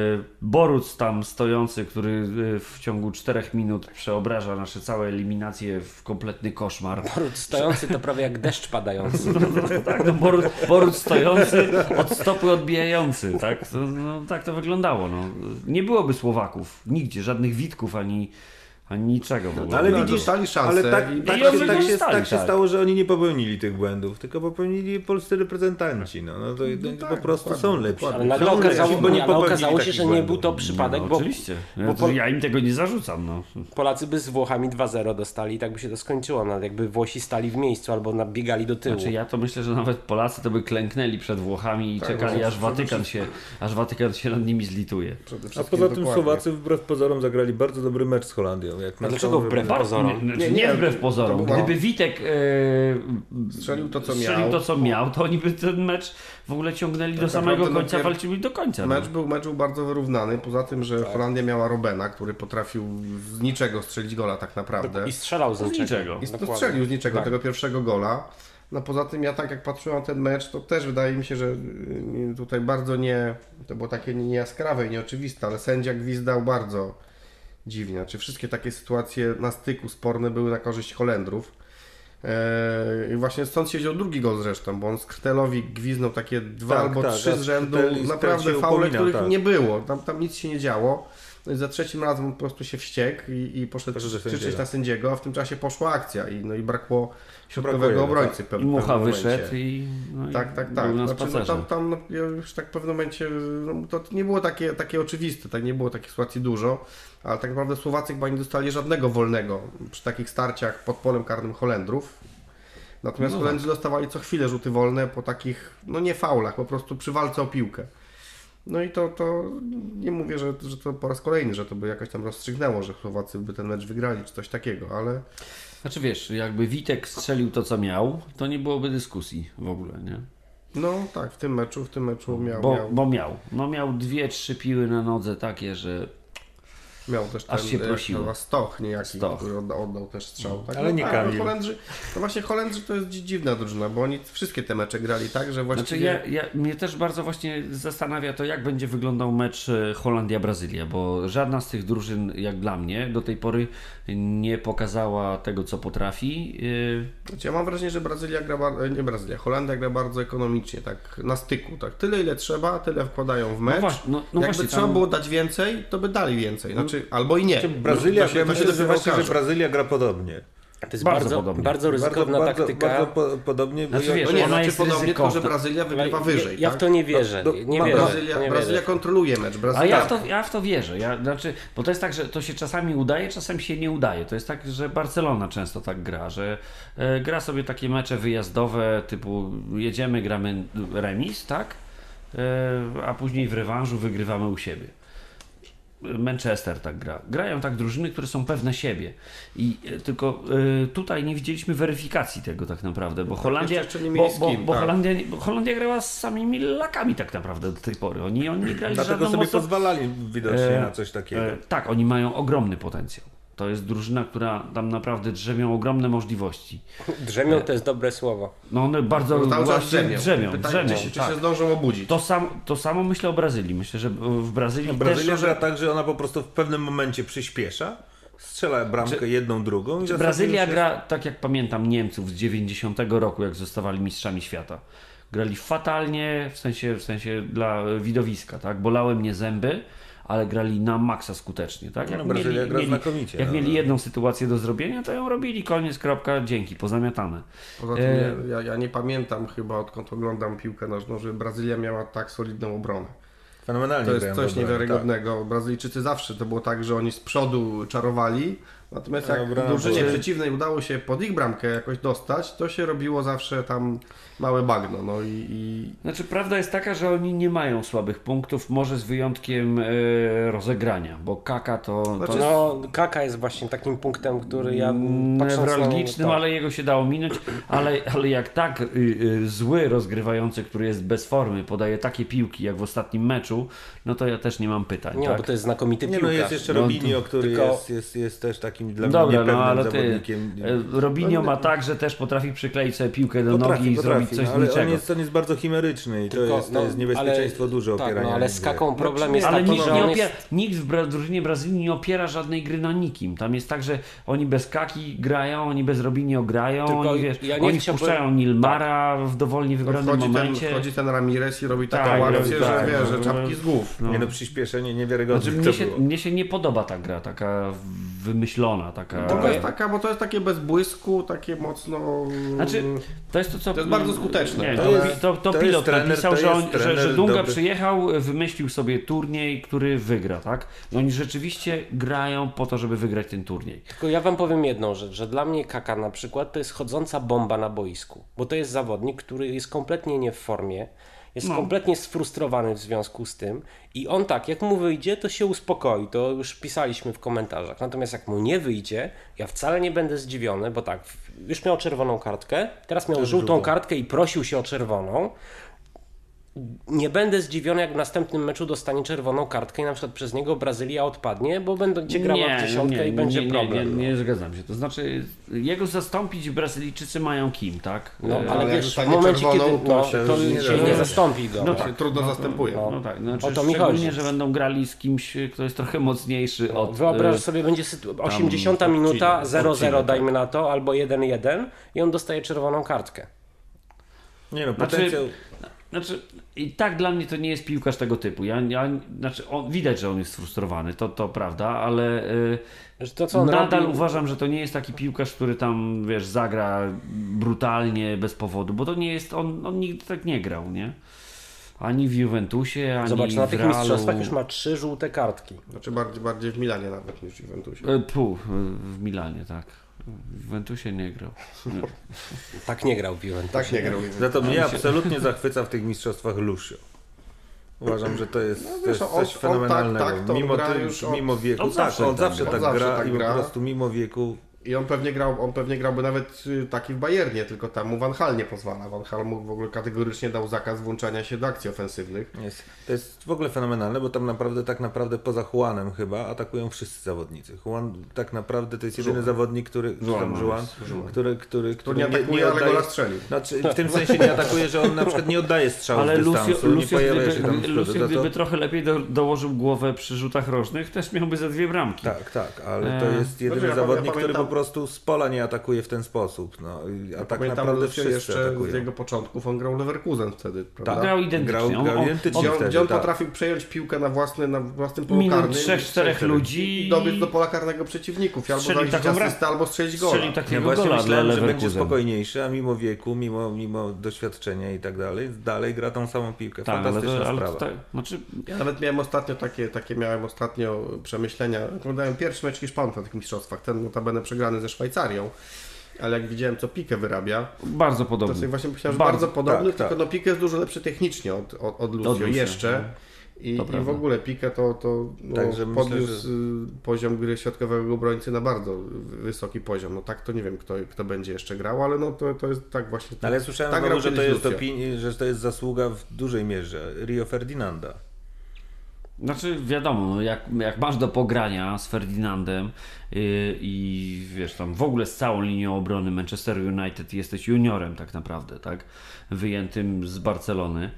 Boruc tam stojący, który e, w ciągu 4 minut przeobraża nasze całe eliminacje w kompletny koszmar. Boruc stojący to prawie jak deszcz padający. Tak, no Boruc, Boruc stojący, od stopy odbijający, tak? To, no, tak to wyglądało. No. Nie byłoby Słowaków, nigdzie, żadnych Witków ani niczego w ogóle. Ale No, widzisz, dostali szansę ale tak, i- tak, i się, tak, się, tak się tak. stało, że oni nie popełnili tych błędów, tylko popełnili polscy reprezentanci. No, no to to po prostu dokładnie, są lepsi. Ale nagle Są okazało, lepsi, bo nie ale okazało się, że nie był to przypadek, no, bo Oczywiście. Ja, bo Pol- ja im tego nie zarzucam. No. Polacy by z Włochami 2-0 dostali i tak by się to skończyło. Nawet jakby Włosi stali w miejscu albo nabiegali do tyłu. Znaczy ja to myślę, że nawet Polacy to by klęknęli przed Włochami i Tak, czekali no, aż Watykan, się, aż Watykan się nad nimi zlituje. A poza tym. Słowacy wbrew pozorom zagrali bardzo dobry mecz z Holandią. Jak A dlaczego wbrew pozorom? Nie, nie, Nie, wbrew pozorom. Gdyby Witek e, Strzelił to, co strzelił miał. to, co miał, to oni by ten mecz w ogóle ciągnęli do Tak samego no, końca, pier- walczyli do końca. Mecz no. był, mecz był bardzo wyrównany, poza tym, że Tak. Holandia miała Robena, który potrafił z niczego strzelić gola tak naprawdę. I strzelał z Z niczego. I strzelił z niczego Tak. tego pierwszego gola. No poza tym ja tak jak patrzyłem na ten mecz, to też wydaje mi się, że y, tutaj bardzo nie, to było takie niejaskrawe i nieoczywiste, ale sędzia gwizdał bardzo dziwnie. Znaczy wszystkie takie sytuacje na styku sporne były na korzyść Holendrów. Eee, I właśnie stąd się wziął drugi gol zresztą, bo on Skrtelowi gwiznął takie dwa Tak, albo tak, trzy z rzędu naprawdę faule, których tak. nie było. Tam, tam nic się nie działo. No i za trzecim razem on po prostu się wściekł i, i poszedł krzyczeć na sędziego, a w tym czasie poszła akcja i, no i brakło środkowego obrońcy. pe- I Mucha wyszedł i, no i Tak, tak, tak. na Znaczy, no, tam, tam no, ja już tak w pewnym momencie no, to nie było takie, takie oczywiste, tak nie było takich sytuacji dużo, ale tak naprawdę Słowacy chyba nie dostali żadnego wolnego przy takich starciach pod polem karnym Holendrów. Natomiast No Holendrzy dostawali co chwilę rzuty wolne po takich, no nie faulach, po prostu przy walce o piłkę. No i to, to nie mówię, że, że to po raz kolejny, że to by jakoś tam rozstrzygnęło, że Słowacy by ten mecz wygrali, czy coś takiego, ale Znaczy wiesz, jakby Witek strzelił to, co miał, to nie byłoby dyskusji w ogóle, nie? no tak, w tym meczu, w tym meczu miał, Bo, miał bo miał. No miał dwie, trzy piły na nodze takie, że Miał też ten Aż się e, prosiło. chyba Stoch niejaki, Stoch. który oddał, oddał też strzał. Tak? Ale nie tak, Kamil. no Holendrzy, to właśnie Holendrzy to jest dzi- dziwna drużyna, bo oni wszystkie te mecze grali tak, że Znaczy właściwie... ja, ja, mnie też bardzo właśnie zastanawia to, jak będzie wyglądał mecz e, Holandia-Brazylia, bo żadna z tych drużyn, jak dla mnie, do tej pory nie pokazała tego, co potrafi. E, Znaczy, Ja mam wrażenie, że Brazylia gra, bar- nie Brazylia, Holandia gra bardzo ekonomicznie, tak na styku, tak tyle ile trzeba, tyle wkładają w mecz. właśnie, no- no Jakby właśnie, trzeba tam- było dać więcej, to by dali więcej, znaczy albo i nie. Brazylia, to się, ja to się myślę, że dopiero właśnie, że okaże. Brazylia gra podobnie. To jest Bardzo bardzo, podobnie. bardzo, ryzykowna bardzo, taktyka. Bardzo, po, podobnie. Znaczy, wiesz, No nie, ona znaczy jest podobnie, tylko że ryzykowna. Brazylia wygrywa wyżej. ja, ja tak? w to nie wierzę. No, nie ma- wierzę. Brazylia, nie Brazylia wierzę. kontroluje mecz. A Brazylia... ja w, to, ja w to wierzę, ja, znaczy, bo to jest tak, że to się czasami udaje, czasami się nie udaje. To jest tak, że Barcelona często tak gra, że e, gra sobie takie mecze wyjazdowe, typu jedziemy, gramy remis, tak? E, a później w rewanżu wygrywamy u siebie. Manchester tak gra. Grają tak drużyny, które są pewne siebie. I e, tylko e, tutaj nie widzieliśmy weryfikacji tego tak naprawdę, bo Holandia, jeszcze nie bo, bo, bo, tak. Holandia, bo Holandia grała z samymi lakami tak naprawdę do tej pory. Oni, oni nie grali Dlatego żadną sobie mocą. pozwalali widocznie E, na coś takiego. E, tak, oni mają ogromny potencjał. To jest drużyna, która tam naprawdę drzemią ogromne możliwości. Drzemią to jest dobre słowo. No one bardzo No, właśnie drzemią. drzemią, Pytanie, drzemią, czy, się, czy tak. się zdążą obudzić. to, sam, to samo myślę o Brazylii. Myślę, że w Brazylii Brazylia też... gra tak, że ona po prostu w pewnym momencie przyspiesza, strzela bramkę jedną, drugą. zasadzie Brazylia jest- gra, tak jak pamiętam, Niemców z 90 roku, jak zostawali mistrzami świata. Grali fatalnie, w sensie, w sensie dla widowiska, tak? Bolały mnie zęby, ale grali na maksa skutecznie, tak? No, Brazylia gra znakomicie, Jak no. mieli jedną sytuację do zrobienia, to ją robili, koniec, kropka, dzięki, pozamiatane. Poza tym E, ja, ja nie pamiętam chyba odkąd oglądam piłkę nożną, że Brazylia miała tak solidną obronę. Fenomenalnie To jest coś obronie, niewiarygodnego. Brazylijczycy zawsze to było tak, że oni z przodu czarowali, natomiast jak obrona drużynie przeciwnej udało się pod ich bramkę jakoś dostać, to się robiło zawsze tam małe bagno. No i, i Znaczy, prawda jest taka, że oni nie mają słabych punktów, może z wyjątkiem e, rozegrania, bo Kaka to, to Znaczy, No, Kaka jest właśnie takim punktem, który ja na- newralgicznym, tak. ale jego się dało minąć, ale, ale jak tak y, y, zły rozgrywający, który jest bez formy, podaje takie piłki jak w ostatnim meczu, no to ja też nie mam pytań. Nie, tak? bo to jest znakomity Nie no, piłkarz. jest jeszcze No, Robinho, który tylko- jest, jest, jest też takim dla mnie Dobra, no ale ty, zawodnikiem. e, Robinho ma tak, że też potrafi przykleić sobie piłkę do nogi i zrobić coś no, ale niczego. on jest, on jest bardzo chimeryczny i to Tylko, jest, to no, jest niebezpieczeństwo ale- duże tak, opierania no, ale z. Kaką problem jest Ale taki, nikt, że nie opiera, nikt w Bra- drużynie Brazylii nie opiera żadnej gry na nikim. Tam jest tak, że oni bez Kaki grają, oni bez Robinho grają, Tylko oni, wiesz, ja oni wpuszczają Nilmara w dowolnie no wybranym ten, momencie. wchodzi ten Ramirez i robi taką Tak, akcję, tak, że tak, wie, no, że no, czapki z głów. no. Nie no, przyspieszenie niewiarygodne Znaczy, to mnie, się, mnie się nie podoba ta gra, taka wymyślona, taka... To jest taka, bo to jest takie bez błysku, takie mocno... Znaczy, to jest to, co... To jest bardzo skuteczne. Nie, To to, jest- to, to, to pilot trener- napisał, to że, on, że, że Dunga dobry. przyjechał, wymyślił sobie turniej, który wygra, tak? I oni rzeczywiście grają po to, żeby wygrać ten turniej. Tylko ja wam powiem jedną rzecz, że dla mnie Kaka na przykład to jest chodząca bomba na boisku, bo to jest zawodnik, który jest kompletnie nie w formie, jest No. kompletnie sfrustrowany w związku z tym i on tak, jak mu wyjdzie, to się uspokoi, to już pisaliśmy w komentarzach. Natomiast jak mu nie wyjdzie, ja wcale nie będę zdziwiony, bo tak, już miał czerwoną kartkę, teraz miał żółtą żółtą. kartkę i prosił się o czerwoną. Nie będę zdziwiony, jak w następnym meczu dostanie czerwoną kartkę i na przykład przez niego Brazylia odpadnie, bo będzie grała w dziesiątkę i będzie nie, problem. Nie, nie, nie zgadzam się. To znaczy, jego zastąpić Brazylijczycy mają kim, tak? No, ale jak wiesz, w momencie, kiedy czerwoną, to no, się to nie się nie zastąpi go. No To się trudno zastępuje. No tak, znaczy, O to mi szczególnie, chodzi. że będą grali z kimś, kto jest trochę mocniejszy od... Wyobraź e, sobie, będzie sytu- 80 od minuta, Chile, od 0-0 Chile, dajmy na to, albo 1-1 i on dostaje czerwoną kartkę. Nie no, Znaczy, potencjał... Znaczy, i tak dla mnie to nie jest piłkarz tego typu. Ja, ja, znaczy, on, widać, że on jest sfrustrowany, to, to prawda, ale y, Że To, nadal robi, uważam, że to nie jest taki piłkarz, który tam, wiesz, zagra brutalnie, bez powodu, bo to nie jest, on, on nigdy tak nie grał, nie? Ani w Juventusie, ani Zobacz, na w tych Realu. mistrzostwach już ma trzy żółte kartki. Znaczy bardziej, bardziej w Milanie nawet niż w Juventusie. E, Pu, w Milanie, tak. W Juventusie nie grał. Tak nie grał w Juventusie. Tak nie grał. Za to mnie absolutnie zachwyca w tych mistrzostwach Lucio. Uważam, że to jest, to wiesz, jest on- coś on tak- fenomenalnego. tak, mimo, ty- już od- mimo wieku. on tak, zawsze on tak zawsze gra. tak On zawsze gra tak i po gra. prostu mimo wieku I on pewnie grał, on pewnie grałby nawet y, taki w Bayernie, tylko tam mu Van Hal nie pozwala. Van Hal mu w ogóle kategorycznie dał zakaz włączania się do akcji ofensywnych. Jest, to jest w ogóle fenomenalne, bo tam naprawdę tak naprawdę poza Juanem chyba atakują wszyscy zawodnicy. Juan tak naprawdę to jest jedyny Juan. zawodnik, który, Juan tam Juan, jest, który, który, który nie atakuje, ale gola strzelił. Znaczy, w tym sensie nie atakuje, że on na przykład nie oddaje strzału Ale z Lucio, dystansu, nie Lucio, pojawia gdyby, się tam. Lucio To- to- gdyby trochę lepiej do, dołożył głowę przy rzutach rożnych, też miałby ze dwie bramki. Tak, tak, ale to E, jest jedyny Znaczy, ja zawodnik, pamię- który po prostu z pola nie atakuje w ten sposób. No, a tak Pamiętam naprawdę jeszcze atakują. z jego początków, on grał Leverkusen wtedy, prawda? Tak. Grał identycznie. Grał- grał on- identycznie. on- Gdzie on, wtedy, gdzie on tak. potrafił przejąć piłkę na, własny, na własnym polu Minut karnym trzech, i- czterech ludzi i dobiec do pola karnego przeciwników, albo taką asystę, albo strzelić gola. strzelił Ja takiego właśnie gola dla myślałem, że będzie spokojniejszy, a mimo wieku, mimo, mimo doświadczenia i tak dalej, dalej gra tą samą piłkę. Tak, ale, Fantastyczna to, ale sprawa. to, tak, znaczy, Ja nawet miałem ostatnio takie, takie miałem ostatnio przemyślenia. Oglądałem pierwszy mecz Hiszpanów na tych mistrzostwach, ten notabene przegrany ze Szwajcarią. Ale jak widziałem, co Pique wyrabia, bardzo to podobny. sobie właśnie myślałem, że Bardzo, bardzo, podobny, tak, tylko tak. no Pique jest dużo lepszy technicznie od, od, od Lucio, jeszcze. I, To I w ogóle Pique to, to no, Także myślę, podniósł że- y, poziom gry środkowego obrońcy na bardzo wysoki poziom. No tak to nie wiem, kto, kto będzie jeszcze grał, ale no to, to jest tak właśnie. Ale ja słyszałem tak że to, jest Lucio. opini- że to jest zasługa w dużej mierze Rio Ferdinanda. Znaczy wiadomo, no jak, jak masz do pogrania z Ferdinandem yy, i wiesz tam w ogóle z całą linią obrony Manchester United jesteś juniorem tak naprawdę, tak? Wyjętym z Barcelony,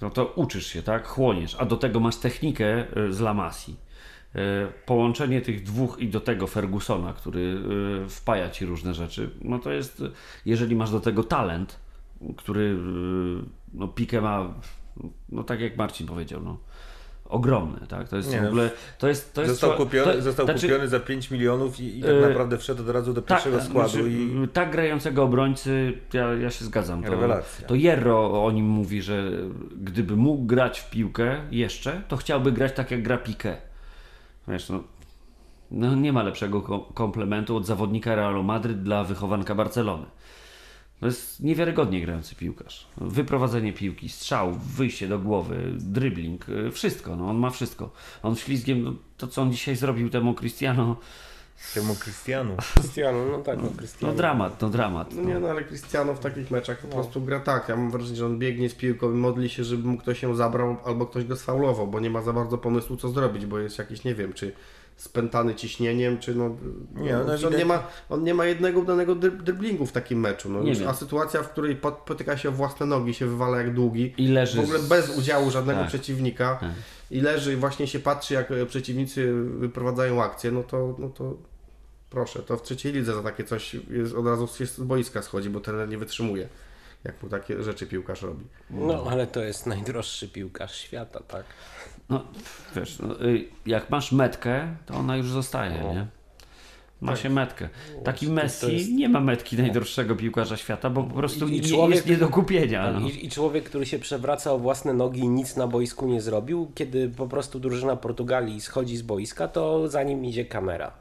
no to uczysz się, tak? Chłoniesz, a do tego masz technikę y, z La Masi. Y, Połączenie tych dwóch i do tego Fergusona, który y, wpaja ci różne rzeczy, no to jest, jeżeli masz do tego talent, który no Pique ma, no tak jak Marcin powiedział, no ogromny, tak? To jest Nie w no, ogóle, to jest, to jest Został, kupiony, to- został znaczy, kupiony za 5 milionów i, i tak Yy, naprawdę wszedł od razu do pierwszego tak, składu znaczy, i tak grającego obrońcy, ja, ja się zgadzam. To, Rewelacja. to Jerro o nim mówi, że gdyby mógł grać w piłkę jeszcze, to chciałby grać tak jak gra Piqué. Wiesz, no, no nie ma lepszego ko- komplementu od zawodnika Realu Madryt dla wychowanka Barcelony. To jest niewiarygodnie grający piłkarz. Wyprowadzenie piłki, strzał, wyjście do głowy, dribbling, y, wszystko. No, on ma wszystko. On ślizgiem, no, to co on dzisiaj zrobił temu Cristiano, temu Cristianu. Cristiano, no tak, no no Cristiano. dramat, no dramat. No nie, no ale Cristiano w takich meczach po prostu gra tak. Ja mam wrażenie, że on biegnie z piłką i modli się, żeby mu ktoś ją zabrał albo ktoś go sfaulował, bo nie ma za bardzo pomysłu, co zrobić, bo jest jakiś, nie wiem, czy spętany ciśnieniem, czy no... Nie, no, on, nie ma, on nie ma jednego udanego dryblingu w takim meczu. No, już, a sytuacja, w której pot- potyka się o własne nogi, się wywala jak długi, I leży w ogóle z- bez udziału żadnego Tak. przeciwnika Tak. i leży i właśnie się patrzy, jak e, przeciwnicy wyprowadzają akcję, no to, no to proszę, to w trzeciej lidze za takie coś jest, od razu się z boiska schodzi, bo trener nie wytrzymuje, jak mu takie rzeczy piłkarz robi. No, ale to jest najdroższy piłkarz świata, tak? No, wiesz, no, y, jak masz metkę, to ona już zostaje, nie? Ma się metkę. Taki Messi jest- nie ma metki najdroższego piłkarza świata, bo po prostu I- i człowiek- jest nie do kupienia. No. I, I człowiek, który się przewraca o własne nogi i nic na boisku nie zrobił, kiedy po prostu drużyna Portugalii schodzi z boiska, to za nim idzie kamera.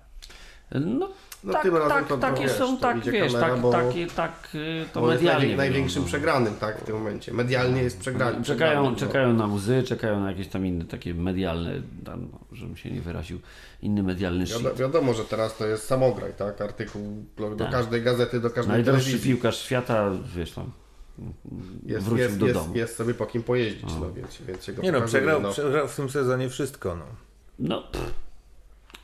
No, No tak, tym razem tak, to- to takie wiesz, są, to tak, wiesz, kamera, tak, bo- takie, tak, to jest medialnie najwię- największym przegranym, tak, w tym momencie. Medialnie jest przegrany. Czekają, przegrany, no. czekają na łzy, czekają na jakieś tam inne takie medialne, tam, no, żebym się nie wyraził, inny medialny shit. Wiado, wiadomo, że teraz to jest samograj, tak? Artykuł do Tak. każdej gazety, do każdej Najdroższy telewizji. piłkarz świata, wiesz tam, Jest, wrócił jest, do jest, domu. jest sobie po kim pojeździć, no więc, więc się go Nie no, przegrał, no. przegrał w tym sezonie wszystko. No. No, pff,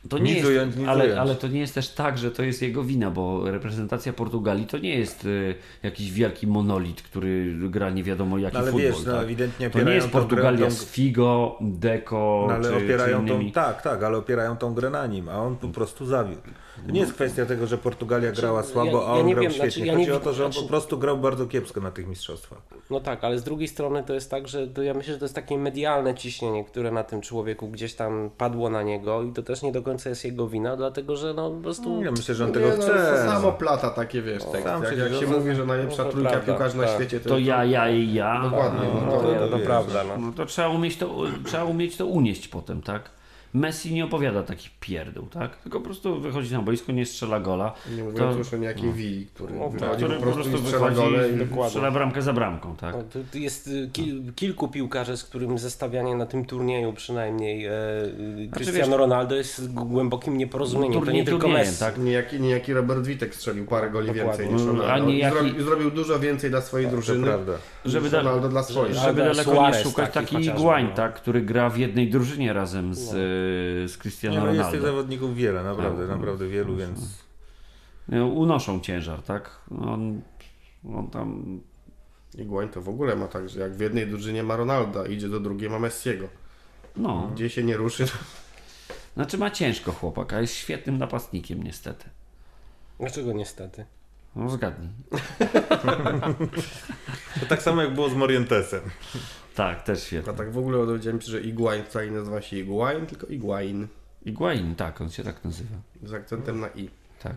to nie jest, ująć, ale, ale to nie jest też tak, że to jest jego wina, bo reprezentacja Portugalii to nie jest y, jakiś wielki monolit, który gra nie wiadomo jaki No, ale futbol. wiesz, no, tak? ewidentnie To nie jest tą Portugalia grę- z Figo, Deco No, ale czy, opierają czy tą, innymi. tak, tak, ale opierają tą grę na nim, a on po prostu zawiódł. To nie jest kwestia tego, że Portugalia grała słabo, Znaczy, ja- a ja on nie grał wiem, świetnie. znaczy, ja Chodzi nie o to, że on znaczy- po prostu grał bardzo kiepsko na tych mistrzostwach. No tak, ale z drugiej strony to jest tak, że to ja myślę, że to jest takie medialne ciśnienie, które na tym człowieku gdzieś tam padło na niego i to też nie do końca jest jego wina, dlatego że no po prostu... Ja myślę, że on Nie, tego no, chce. Samo plata takie, wiesz, teksty. sam Jak, przecież jak się mówi, że najlepsza no to trójka piłkarzy na tak. świecie, to, To ja, ja i ja. Dokładnie, no No, to, nie, no to wiesz, prawda, no. No to trzeba umieć to, trzeba umieć to unieść potem, tak? Messi nie opowiada takich pierdół, tak? Tylko po prostu wychodzi na boisko, nie strzela gola. Nie mówiąc To- już o niejakim Willi, który No, wychodzi Który po prostu, i strzela wychodzi gole i dokładnie. strzela bramkę za bramką, tak? No, to, to jest y, kil, kilku piłkarzy, z którym zestawianie na tym turnieju przynajmniej e, y, Cristiano wiesz- Ronaldo jest głębokim nieporozumieniem. To Turniej nie tylko Messi. tak? Niejaki, niejaki Robert Witek strzelił parę goli Dokładnie. więcej niż Ronaldo. A niejaki- zrobił, zrobił dużo więcej dla swojej To drużyny prawda. Żeby Ronaldo dla Żeby daleko Suarez nie szukać, taki Iguain, no. tak, który gra w jednej drużynie razem z, z Cristiano Nie, no jest tych Ronaldo. zawodników wiele, naprawdę, No. naprawdę wielu, więc No, Unoszą ciężar, tak? On, on tam... Iguain to w ogóle ma tak, że jak w jednej drużynie ma Ronalda, idzie do drugiej ma Messiego. No, Gdzie się nie ruszy, znaczy ma ciężko chłopak, a jest świetnym napastnikiem niestety. Dlaczego niestety? No zgadnij. to tak samo jak było z Morientesem. Tak, też a świetny. tak w ogóle dowiedziałem się, że Iguain wcale nie nazywa się Iguain, tylko Iguain. Iguain, tak, on się tak nazywa. Z akcentem na i. Tak.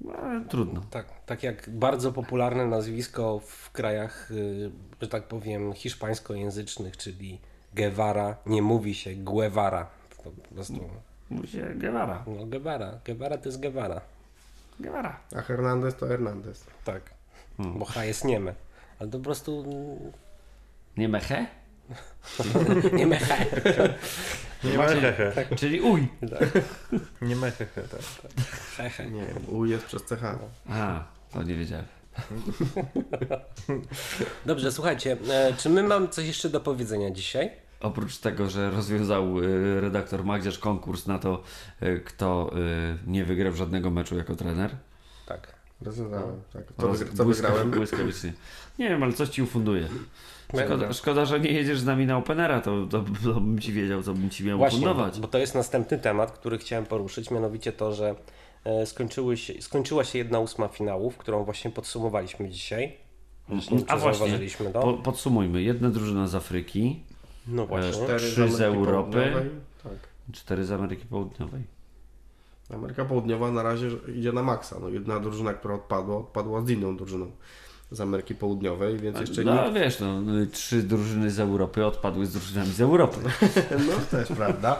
No, ale trudno. Tak, tak jak bardzo popularne nazwisko w krajach, y, że tak powiem, hiszpańskojęzycznych, czyli Guevara, nie mówi się Guevara. To po prostu, Mówi się Guevara. no Guevara, Guevara to jest Guevara. Guevara. A Hernandez to Hernandez. Tak, bo H jest nieme. Ale to po prostu Nie meche? nie mecha. Nie ma hehe. Czyli uj. Nie ma hehe, tak. Hehe. Nie, U jest przez CH. A, to nie wiedziałem. Dobrze, słuchajcie, e, czy my mamy coś jeszcze do powiedzenia dzisiaj? Oprócz tego, że rozwiązał y, redaktor Magdziarz konkurs na to, y, kto nie wygrał żadnego meczu jako trener. Tak. Rozwiązałem. Tak. Co, Roz- błyska- wygrałem? Błyskawicznie. Nie wiem, ale coś ci ufunduje. Szkoda, szkoda, że nie jedziesz z nami na Openera, to, to, to bym ci wiedział, co bym ci miał Właśnie, ufundować. bo to jest następny temat, który chciałem poruszyć, mianowicie to, że e, skończyły się, skończyła się jedna ósma finałów, którą właśnie podsumowaliśmy dzisiaj. Jeśli A właśnie, to. po, podsumujmy. Jedna drużyna z Afryki, No właśnie. Cztery Trzy z z Europy. Tak. cztery z Ameryki Południowej. Ameryka Południowa na razie idzie na maksa. No, jedna drużyna, która odpadła, odpadła z inną drużyną z Ameryki Południowej, więc jeszcze No nikt... wiesz, no, trzy drużyny z Europy odpadły z drużynami z Europy. No też prawda.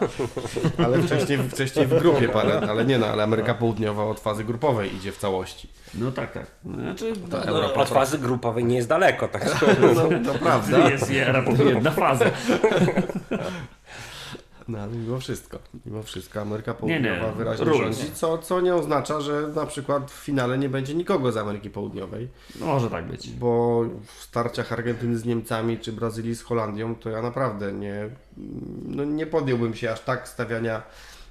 Ale wcześniej, wcześniej w grupie parę, ale nie no, ale Ameryka Południowa od fazy grupowej idzie w całości. No tak, tak. Znaczy, No, Europa od fazy grupowej nie jest daleko, tak No to prawda. jest jedna faza. No ale mimo wszystko, mimo wszystko Ameryka Nie, Południowa nie, wyraźnie rules. rządzi, co, co nie oznacza, że na przykład w finale nie będzie nikogo z Ameryki Południowej, No, może tak być. bo w starciach Argentyny z Niemcami czy Brazylii z Holandią to ja naprawdę nie, no nie podjąłbym się aż tak stawiania,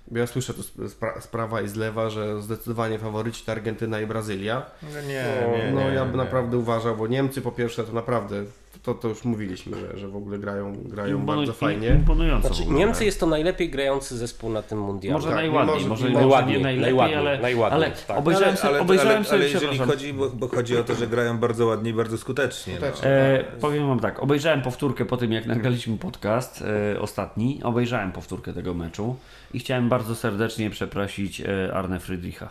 bo ja słyszę to z, z, pra, z prawa i z lewa, że zdecydowanie faworyci to Argentyna i Brazylia. No nie, nie, No nie, ja bym nie. naprawdę uważał, bo Niemcy po pierwsze to naprawdę, to, to już mówiliśmy, że, że w ogóle grają, grają Imponu- bardzo fajnie. Imponująco. Znaczy. Niemcy jest to najlepiej grający zespół na tym mundialu. Może tak, najładniej, może- może, najładniej, może nie najlepiej, najładniej, ale, najładniej, ale tak. obejrzałem, ale, sobie, ale, obejrzałem ale, sobie, ale jeżeli chodzi, bo, bo chodzi o to, że grają bardzo ładnie i bardzo skutecznie. No. Skutecznie. E, powiem wam tak, obejrzałem powtórkę po tym, jak nagraliśmy podcast e, ostatni. Obejrzałem powtórkę tego meczu i chciałem bardzo serdecznie przeprosić e, Arne Friedricha.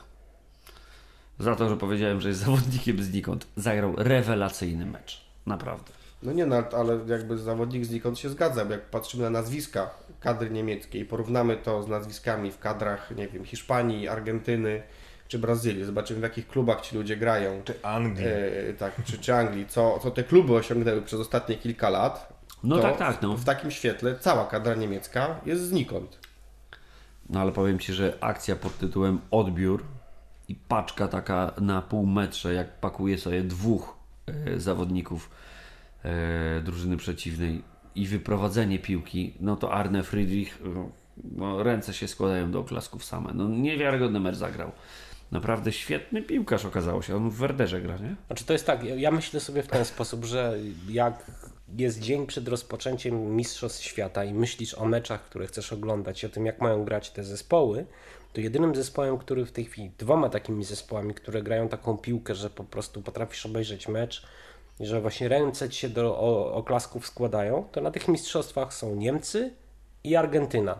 Za to, że powiedziałem, że jest zawodnikiem znikąd. Zagrał rewelacyjny mecz. Naprawdę. No nie, no, ale jakby zawodnik znikąd się zgadza, bo jak patrzymy na nazwiska kadry niemieckiej i porównamy to z nazwiskami w kadrach, nie wiem, Hiszpanii, Argentyny czy Brazylii, zobaczymy w jakich klubach ci ludzie grają, Czy Anglii. e, tak, czy, czy Anglii, co, co te kluby osiągnęły przez ostatnie kilka lat, No to tak, tak, no. w, w takim świetle cała kadra niemiecka jest znikąd. No ale powiem Ci, że akcja pod tytułem Odbiór i paczka taka na pół metrze, jak pakuje sobie dwóch e, zawodników drużyny przeciwnej i wyprowadzenie piłki, no to Arne Friedrich, no, no, ręce się składają do oklasków same. No niewiarygodny mecz zagrał. Naprawdę świetny piłkarz okazało się. On w Werderze gra, nie? Znaczy to jest tak, ja myślę sobie w ten sposób, że jak jest dzień przed rozpoczęciem Mistrzostw Świata i myślisz o meczach, które chcesz oglądać i o tym, jak mają grać te zespoły, to jedynym zespołem, który w tej chwili, dwoma takimi zespołami, które grają taką piłkę, że po prostu potrafisz obejrzeć mecz że właśnie ręce ci się do o, oklasków składają, to na tych mistrzostwach są Niemcy i Argentyna.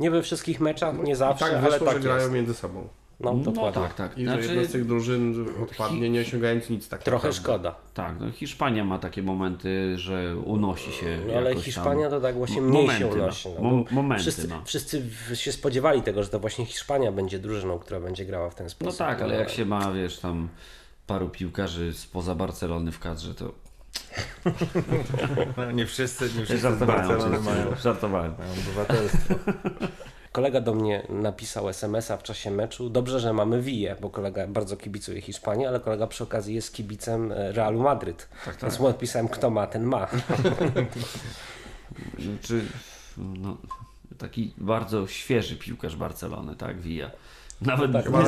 Nie we wszystkich meczach, nie I zawsze, tak ale wyszło, tak że grają jest. między sobą. No, No dokładnie. tak, tak. I że jedna z tych drużyn odpadnie, nie osiągając nic tak Trochę naprawdę. szkoda. Tak, no Hiszpania ma takie momenty, że unosi się. No, ale jakoś Hiszpania tam. to tak właśnie mniej momenty, się no. unosi. No, momenty, wszyscy, no. wszyscy się spodziewali tego, że to właśnie Hiszpania będzie drużyną, która będzie grała w ten No sposób. tak, ale jak się ma, wiesz, tam paru piłkarzy spoza Barcelony w kadrze, to No, nie wszyscy, nie wszyscy żartowałem. Mają, Żartowałem. mają obywatelstwo. Kolega do mnie napisał SMS-a w czasie meczu. Dobrze, że mamy Wiję, bo kolega bardzo kibicuje Hiszpanii, ale kolega przy okazji jest kibicem e, Realu Madryt. Tak, Więc mu odpisałem, kto ma, ten ma. Czy no, taki bardzo świeży piłkarz Barcelony, tak, Villa. Nawet tak, nie Chyba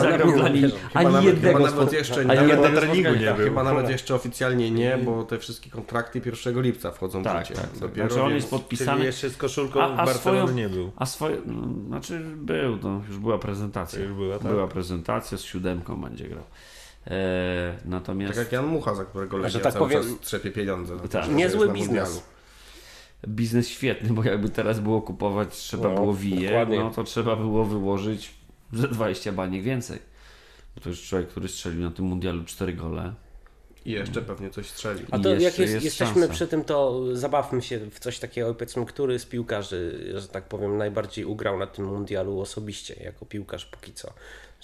ani nawet, jednego chyba nawet jeszcze ani Nawet jednego na treningu nie. Chyba nawet jeszcze oficjalnie nie, bo te wszystkie kontrakty 1 lipca wchodzą w Tak, życie. tak. Dopiero, Znaczy on jest podpisany. Czyli jeszcze z koszulką A- a w Barcelonie swoją- nie był. A swoje, no, znaczy był, no, już była prezentacja. Już była, tak? Była prezentacja, z siódemką będzie grał. E, natomiast Tak jak Jan Mucha, za którego Legia Że tak cały powiem- czas trzepie pieniądze. na to, Tak. Niezły biznes. mundialu. biznes świetny, bo jakby teraz było kupować, trzeba No, było wije, no to trzeba było wyłożyć ze 20 baniek więcej. Bo to już człowiek, który strzelił na tym mundialu 4 gole. I jeszcze pewnie coś strzeli. A I to jak jeszcze jest, jest jesteśmy szansa. przy tym, to zabawmy się w coś takiego, powiedzmy, który z piłkarzy, że tak powiem, najbardziej ugrał na tym mundialu osobiście, jako piłkarz póki co,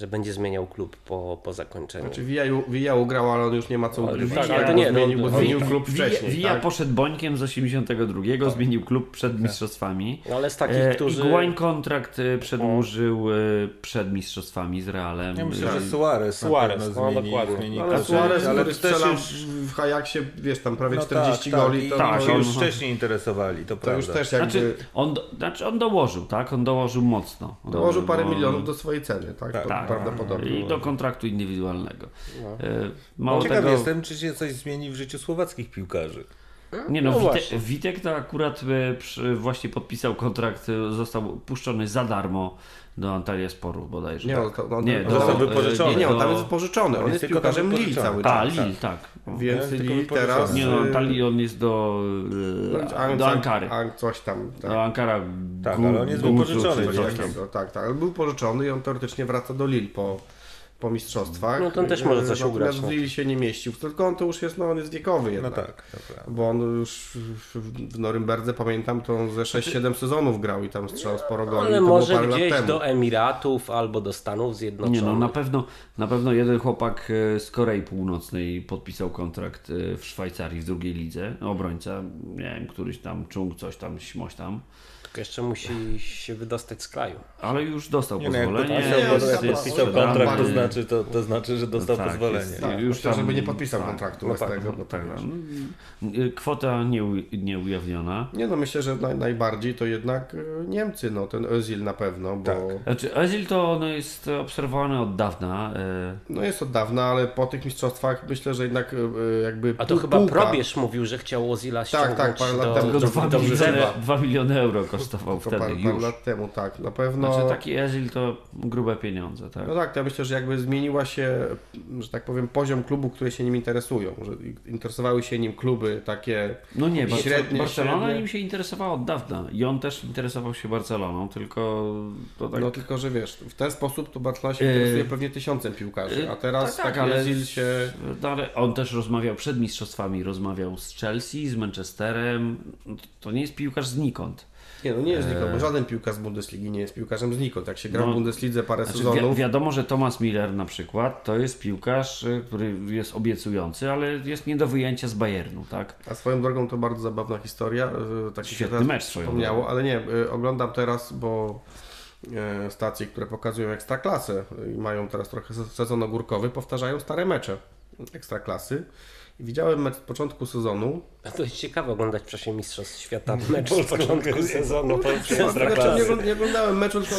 że będzie zmieniał klub po, po zakończeniu. Znaczy Villa, Villa ugrał, ale on już nie ma co ugrywać. tak, tak, ale to bo nie, no, zmienił, bo no, zmienił no, klub wcześniej. Villa tak? poszedł bońkiem z 82, zmienił klub przed mistrzostwami. No, ale z takich, E, którzy... Iguain kontrakt e, przedłużył e, przed mistrzostwami z Realem. Ja myślę, że Suarez, Suarez, no, zmieni, dokładnie. zmieni No, ale. Suarez, ale który też strzela już, w Hajaksie, wiesz, tam prawie no 40 tak, goli, tak, to, i tak, to to, już on- wcześniej interesowali, to, to już prawda. też jakby Znaczy on, znaczy on dołożył, tak? On dołożył mocno. dołożył parę Bo- milionów do swojej ceny, tak? Tak. Prawdopodobnie. I do kontraktu indywidualnego. E, No, Mało ciekaw tego, jestem, czy się coś zmieni w życiu słowackich piłkarzy. Nie no, No Witek, właśnie. Witek to akurat e, przy, właśnie podpisał kontrakt, e, został puszczony za darmo do Antalya Sporu bodajże. Nie, tak? on, on, Nie, on, do- Został on, wypożyczony. nie, nie, on tam jest pożyczony, on jest jest tylko piłkarzem Lille wypożyczony. cały A, czas. Lille, tak. Więc tylko Lille wypożyczony. teraz... Nie no, Antalii on jest do, e, do Ankary. Ang- coś tam. Tak. Do Ankara Tak, Gu- ale on jest wypożyczony, tak, tak. Ale był pożyczony i on teoretycznie wraca do Lille po, po mistrzostwach. No to on też może coś Natomiast ugrać, w no. Lille się nie mieścił, tylko on to już jest, no on jest wiekowy No jednak. tak, to prawda. Bo on już w, w Norymberdze, pamiętam, to on ze 6-7 sezonów grał i tam strzelał sporo goli. Ale może gdzieś do Emiratów albo do Stanów Zjednoczonych. Nie no, na pewno, na pewno jeden chłopak e, z Korei Północnej podpisał kontrakt e, w Szwajcarii w drugiej lidze. Obrońca, nie wiem, któryś tam Chung, coś tam, śmoś tam. Tylko jeszcze musi się wydostać z kraju. Ale już dostał Nie, no, pozwolenie. podpisał, Nie, jest- jak jest podpisał sprzedany. kontrakt, to znaczy, to, to znaczy, że dostał Tak, pozwolenie. jest- Tak, już tam- żeby nie podpisał tak, kontraktu no tak, tego. No tak, no. Y, Kwota nie, nie ujawniona. Nie no, myślę, że naj, najbardziej to jednak y, Niemcy, no ten Özil na pewno, bo Tak. Znaczy, Özil to on jest obserwowany od dawna. e, no jest od dawna, ale po tych mistrzostwach myślę, że jednak y, y, jakby A to pół- chyba półka- Probierz mówił, że chciał Ozila ściągnąć tak, parę lat do, temu. do, Tylko do, 2 do miliony, Wrzewa. 2 miliony euro kosztował wtedy parę już. lat temu, tak, na pewno. Znaczy taki Özil to grube pieniądze, tak? No tak, to ja myślę, że jakby zmieniła się, że tak powiem, poziom klubu, które się nim interesują, że interesowały się nim kluby takie No nie, Średnie, Barcelona średnie. nim się interesowała od dawna i on też interesował się Barceloną, tylko to tak... No tylko, że wiesz, w ten sposób to Barcelona się Yy, interesuje pewnie tysiącem piłkarzy, a teraz tak, tak, taki ale- Özil się... No, ale on też rozmawiał przed mistrzostwami, rozmawiał z Chelsea, z Manchesterem. To nie jest piłkarz znikąd. Nie, no nie jest znikąd, bo żaden piłkarz z Bundesligi nie jest piłkarzem znikąd. Jak się gra. No, w Bundeslidze parę Znaczy, wi- sezonów, wiadomo, że Thomas Miller na przykład to jest piłkarz, y, który jest obiecujący, ale jest nie do wyjęcia z Bayernu, tak? a swoją drogą to bardzo zabawna historia, yy, tak się Świetny teraz mecz wspomniało, ale nie, oglądam teraz, bo stacje, które pokazują Ekstraklasę i mają teraz trochę se- sezon ogórkowy, powtarzają stare mecze Ekstraklasy. I widziałem mecz z początku sezonu, To jest ciekawe oglądać w czasie Mistrzostw Świata mecz z początku sezonu. Nie, nie oglądałem meczu, tylko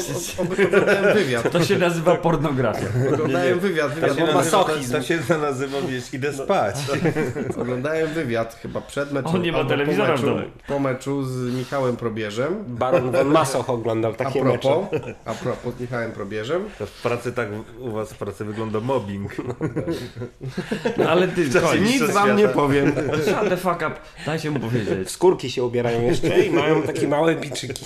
oglądałem wywiad. To się nazywa pornografia. Oglądałem wywiad, wywiad To się, nazywa, to się nazywa, wiesz, idę spać. Oglądałem wywiad chyba przed meczem. On nie ma telewizora po meczu, po meczu z Michałem Probierzem. Baron von Masoch oglądał A takie mecze. propos, a propos z Michałem Probierzem. To w pracy tak, u was w pracy wygląda mobbing. No, ale ty, Nic wam nie powiem. shut the fuck up, dajcie mu powiedzieć. W skórki się ubierają jeszcze i mają takie małe biczyki.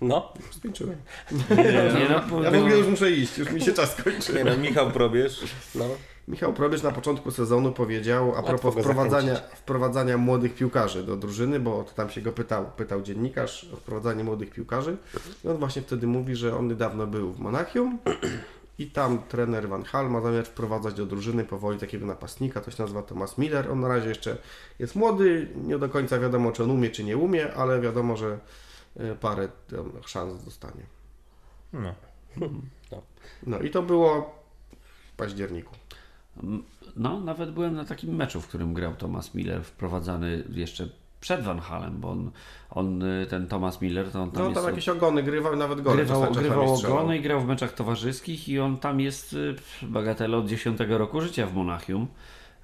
No, Skończyłem. Nie, no, Ja w ogóle już muszę iść, już mi się czas kończy. Nie no, Michał Probierz. no. Michał Probierz na początku sezonu powiedział a propos wprowadzania, wprowadzania młodych piłkarzy do drużyny, bo to tam się go pytał, pytał dziennikarz o wprowadzanie młodych piłkarzy i on właśnie wtedy mówi, że on niedawno był w Monachium i tam trener Van Hal ma zamiar wprowadzać do drużyny powoli takiego napastnika, to się nazywa Thomas Miller. On na razie jeszcze jest młody, nie do końca wiadomo czy on umie czy nie umie, ale wiadomo, że e, parę szans dostanie. No. No i to było w październiku. No, nawet byłem na takim meczu, w którym grał Thomas Miller, wprowadzany jeszcze przed Van Halem, bo on, on y, ten Thomas Miller, to on tam No jest... tam jakieś ogony grywał, nawet gole Grywał, grywał ogony i grał w meczach towarzyskich i on tam jest y, bagatela od 10 roku życia w Monachium.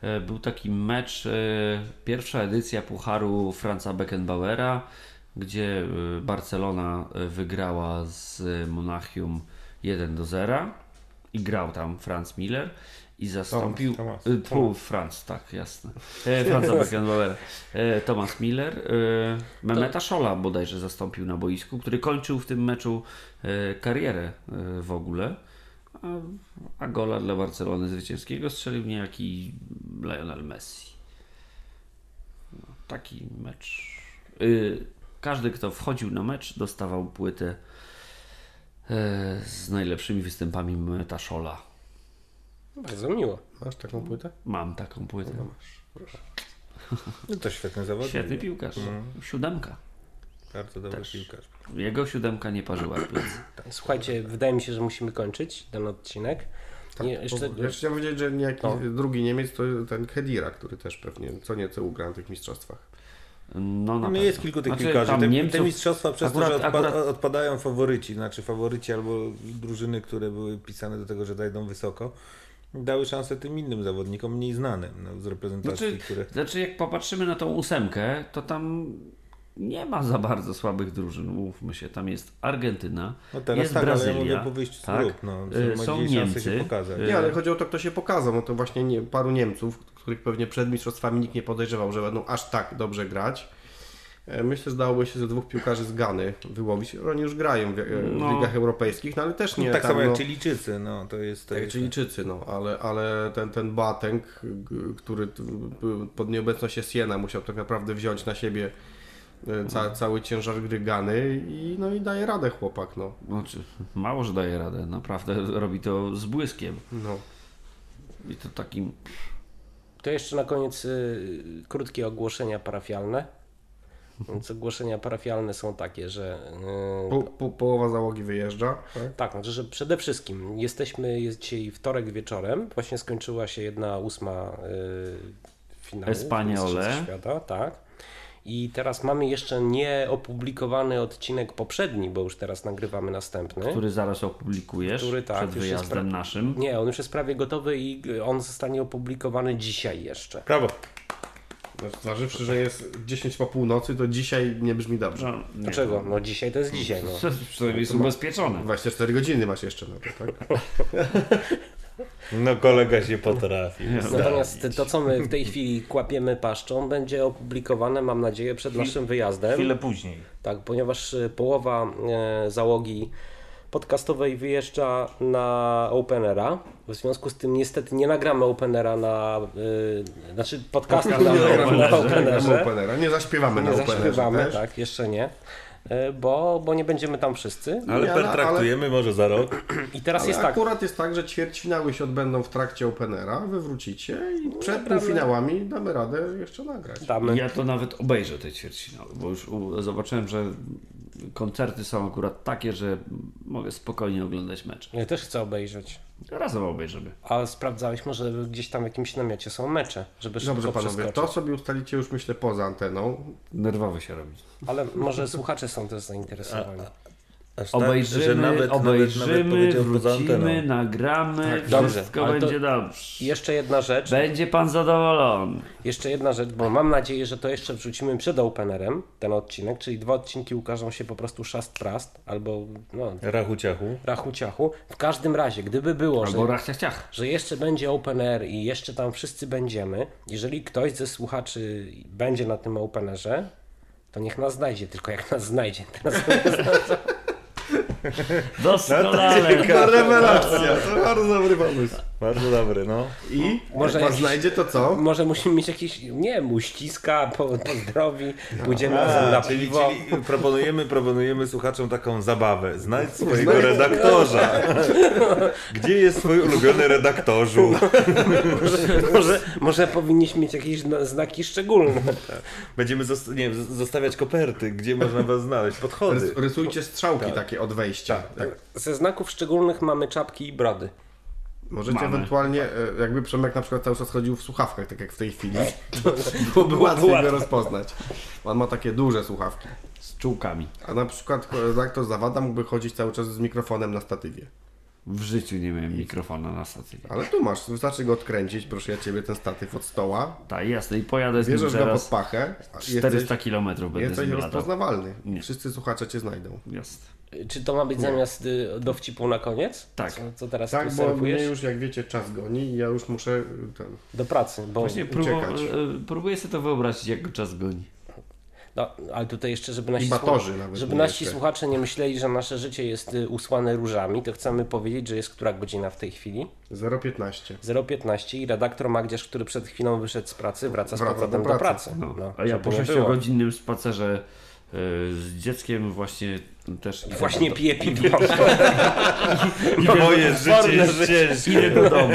E, Był taki mecz, e, pierwsza edycja Pucharu Franza Beckenbauera, gdzie y, Barcelona y, wygrała z Monachium 1 do 0 i grał tam Franz Miller i zastąpił Thomas, y, pu, Franz, tak, jasne. E, Franza Beckenbauera. E, Thomas Miller, e, Memeta Szola bodajże zastąpił na boisku, który kończył w tym meczu e, karierę e, w ogóle. A, a gola dla Barcelony zwycięskiego strzelił niejaki Lionel Messi. No, taki mecz. Y, każdy, kto wchodził na mecz, dostawał płytę e, z najlepszymi występami Memeta Szola. Bardzo miło. Masz taką płytę? Mam taką płytę. No to świetny zawodnik. Świetny piłkarz. Siódemka. Bardzo dobry Też. piłkarz. Jego siódemka nie parzyła plecy. Słuchajcie, wydaje mi się, że musimy kończyć ten odcinek. Nie, jeszcze, Bo Jeszcze chciałem powiedzieć, że niejaki No. drugi Niemiec to ten Kedira, który też pewnie co nieco ugra na tych mistrzostwach. No, na No pewno. jest kilku tych Znaczy, piłkarzy. Te, Niemców- te mistrzostwa przez akurat- to, że odpa- akurat- odpadają faworyci, znaczy faworyci albo drużyny, które były pisane do tego, że dajdą wysoko, dały szansę tym innym zawodnikom mniej znanym no, z reprezentacji, Znaczy, które... znaczy, jak popatrzymy na tą ósemkę, to tam nie ma za bardzo słabych drużyn, mówmy się. Tam jest Argentyna, No teraz jest tak, ale ja Brazylia, mówię po wyjściu z tak? grup, no, Y, ma są szansę Niemcy, się pokazać. y, Nie, ale chodzi o to, kto się pokazał. No to właśnie nie, paru Niemców, których pewnie przed mistrzostwami nikt nie podejrzewał, że będą aż tak dobrze grać. E, Myślę, że dałoby się ze dwóch piłkarzy z Gany wyłowić. Oni już grają w, e, w No. ligach europejskich, no ale też nie No, tak tam, samo no, jak Chilijczycy, no to jest... To Tak, jest Chilijczycy, no, ale, ale ten, ten Bateng, który pod nieobecność Siena musiał tak naprawdę wziąć na siebie e, ca, cały ciężar gry Gany i, no, i daje radę chłopak, no. Znaczy, mało, że daje radę. Naprawdę robi to z błyskiem. no. I to takim... To jeszcze na koniec y, krótkie ogłoszenia parafialne. Więc ogłoszenia parafialne są takie, że y, Po, po, połowa załogi wyjeżdża. Tak? tak, znaczy, że przede wszystkim jesteśmy, jest dzisiaj wtorek wieczorem, właśnie skończyła się jedna ósma y, finału Espaniole. Świata, tak. I teraz mamy jeszcze nieopublikowany odcinek poprzedni, bo już teraz nagrywamy następny. Który zaraz opublikujesz Który, tak, przed już jest wyjazdem pra- naszym. Nie, on już jest prawie gotowy i on zostanie opublikowany dzisiaj jeszcze. Brawo! No, Zważywszy, że jest 10 po północy, to dzisiaj nie brzmi dobrze. No, nie, Dlaczego? No dzisiaj to jest dzisiaj. No. To, przynajmniej jest ubezpieczone. 24 godziny masz jeszcze na to, tak? No kolega się potrafi. Natomiast to, co my w tej chwili kłapiemy paszczą, będzie opublikowane, mam nadzieję, przed naszym wyjazdem. Chwilę później. Tak, ponieważ e, połowa e, załogi podcastowej wyjeżdża na Openera. W związku z tym niestety nie nagramy Openera na... E, znaczy podcastu na, na, na Openerze. Openera. Nie zaśpiewamy Nie na Openerze zaśpiewamy, też. tak, jeszcze nie. E, Bo, bo nie będziemy tam wszyscy. Ale Nie, ale- pertraktujemy może za rok. I teraz Ale jest tak. akurat jest tak, że ćwierćfinały się odbędą w trakcie Openera, wy wrócicie i przed nagramy. półfinałami damy radę jeszcze nagrać. Damy. Ja to nawet obejrzę te ćwierćfinały, bo już zobaczyłem, że koncerty są akurat takie, że mogę spokojnie oglądać mecz. Ja też chcę obejrzeć. Razem obejrzymy. A sprawdzałeś może gdzieś tam w jakimś namiocie są mecze, żeby szybko Dobrze panowie, przeskoczyć. to sobie ustalicie już myślę poza anteną. Nerwowy się robi. Ale może słuchacze są też zainteresowani. Aż tak, Obejrzymy, że nawet, nawet, nawet obejrzymy, poza wrócimy, nagramy, Tak, dobrze, wszystko to- będzie dobrze. Jeszcze jedna rzecz, Będzie pan zadowolony. jeszcze jedna rzecz, bo mam nadzieję, że to jeszcze wrzucimy przed Openerem, ten odcinek, czyli dwa odcinki ukażą się po prostu szast prast, albo no, Rachu ciachu. rachu ciachu. W każdym razie, gdyby było, Albo że, ciach, że jeszcze będzie Open Air i jeszcze tam wszyscy będziemy, jeżeli ktoś ze słuchaczy będzie na tym Openerze, to niech nas znajdzie, tylko jak nas znajdzie. Teraz Doskonale. To rewelacja, to bardzo dobry pomysł. Bardzo dobry, no. I Może jak znajdzie to co? Może musimy mieć jakiś, nie wiem, uściska, po, pozdrowi, pójdziemy A, razem na czyli, piwo. czyli proponujemy, proponujemy słuchaczom taką zabawę. Znajdź swojego redaktorza. Gdzie jest twój ulubiony redaktorzu? Może, może powinniśmy mieć jakieś zna- znaki szczególne. Będziemy zost- nie, zostawiać koperty, gdzie można was znaleźć, podchody. Rys- Rysujcie strzałki takie od wejścia. Tak. Ze znaków szczególnych mamy czapki i brody. Możecie Mamy. ewentualnie, e, jakby Przemek na przykład cały czas chodził w słuchawkach, tak jak w tej chwili, byłoby łatwiej go rozpoznać. On ma takie duże słuchawki. Z czułkami. A na przykład redaktor Zawada mógłby chodzić cały czas z mikrofonem na statywie. W życiu nie miałem mikrofona na stacji. Ale tu masz, wystarczy go odkręcić, proszę ja ciebie, ten statyw od stoła, Tak, jasne. I pojadę z nim bierzesz go pod pachę, a 400 jesteś, km będę jesteś rozpoznawalny. Nie. Wszyscy słuchacze cię znajdą. Jest. Czy to ma być zamiast y, dowcipu na koniec? Tak. Co, co teraz Tak, tu bo mnie już, jak wiecie, czas goni i ja już muszę y, ten... Do pracy, bo... Właśnie próbu- e, próbuję sobie to wyobrazić, jak go czas goni. No, ale tutaj jeszcze, żeby nasi, batorzy słuch- nawet żeby nie nasi jeszcze. słuchacze nie myśleli, że nasze życie jest y, usłane różami, to chcemy powiedzieć, że jest która godzina w tej chwili? 0,15. 0,15 i redaktor Magdziarz, który przed chwilą wyszedł z pracy, wraca z Wraca powrotem do do pracy. pracy. No. No, A ja po nie było. 6-godzinnym spacerze z dzieckiem właśnie też Właśnie do, pije piwo. Moje życie jest ciężkie. do domu.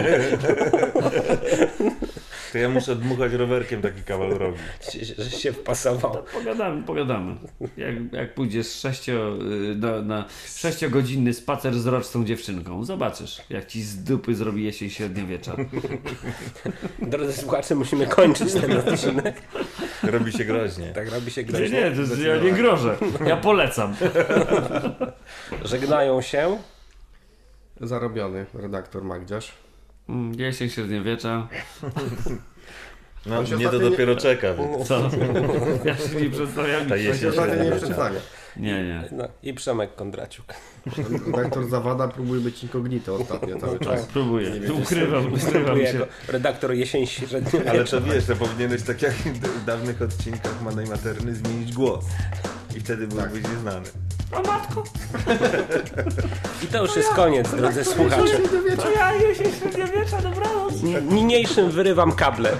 To ja muszę dmuchać rowerkiem taki kawał drogi. że się wpasował. Pogadamy, pogadamy. Jak, jak pójdziesz sześcio, y, na, na sześciogodzinny spacer z roczną dziewczynką, zobaczysz, jak ci z dupy zrobi jesień średniowiecza. Drodzy słuchacze, musimy kończyć ten odcinek. Robi się groźnie. Tak robi się Nie, groźnie. nie, to jest, ja nie grożę. Ja polecam. Żegnają się. Zarobiony redaktor Magdziarz. Mm, Jesień średniowiecza. No, się mnie to ostatnio nie- dopiero czeka. więc- Co? Ja się nie przedstawiam. Ta się jesień ostatnio nie średniowiecza. przedstawia. Nie, nie. No, I Przemek Kondraciuk. Redaktor Zawada próbuje być incognito ostatnio cały czas. Próbuję. Nie wiem, Ukrywam, ukrywam się. jako redaktor jesień średnio. Ale to wiesz, to powinieneś tak jak w dawnych odcinkach Manej Materny zmienić głos. I wtedy byłbyś nieznany. I to już jest koniec, drodzy słuchacze. To ja jesień średniowiecza, dobranoc. Niniejszym wyrywam kable.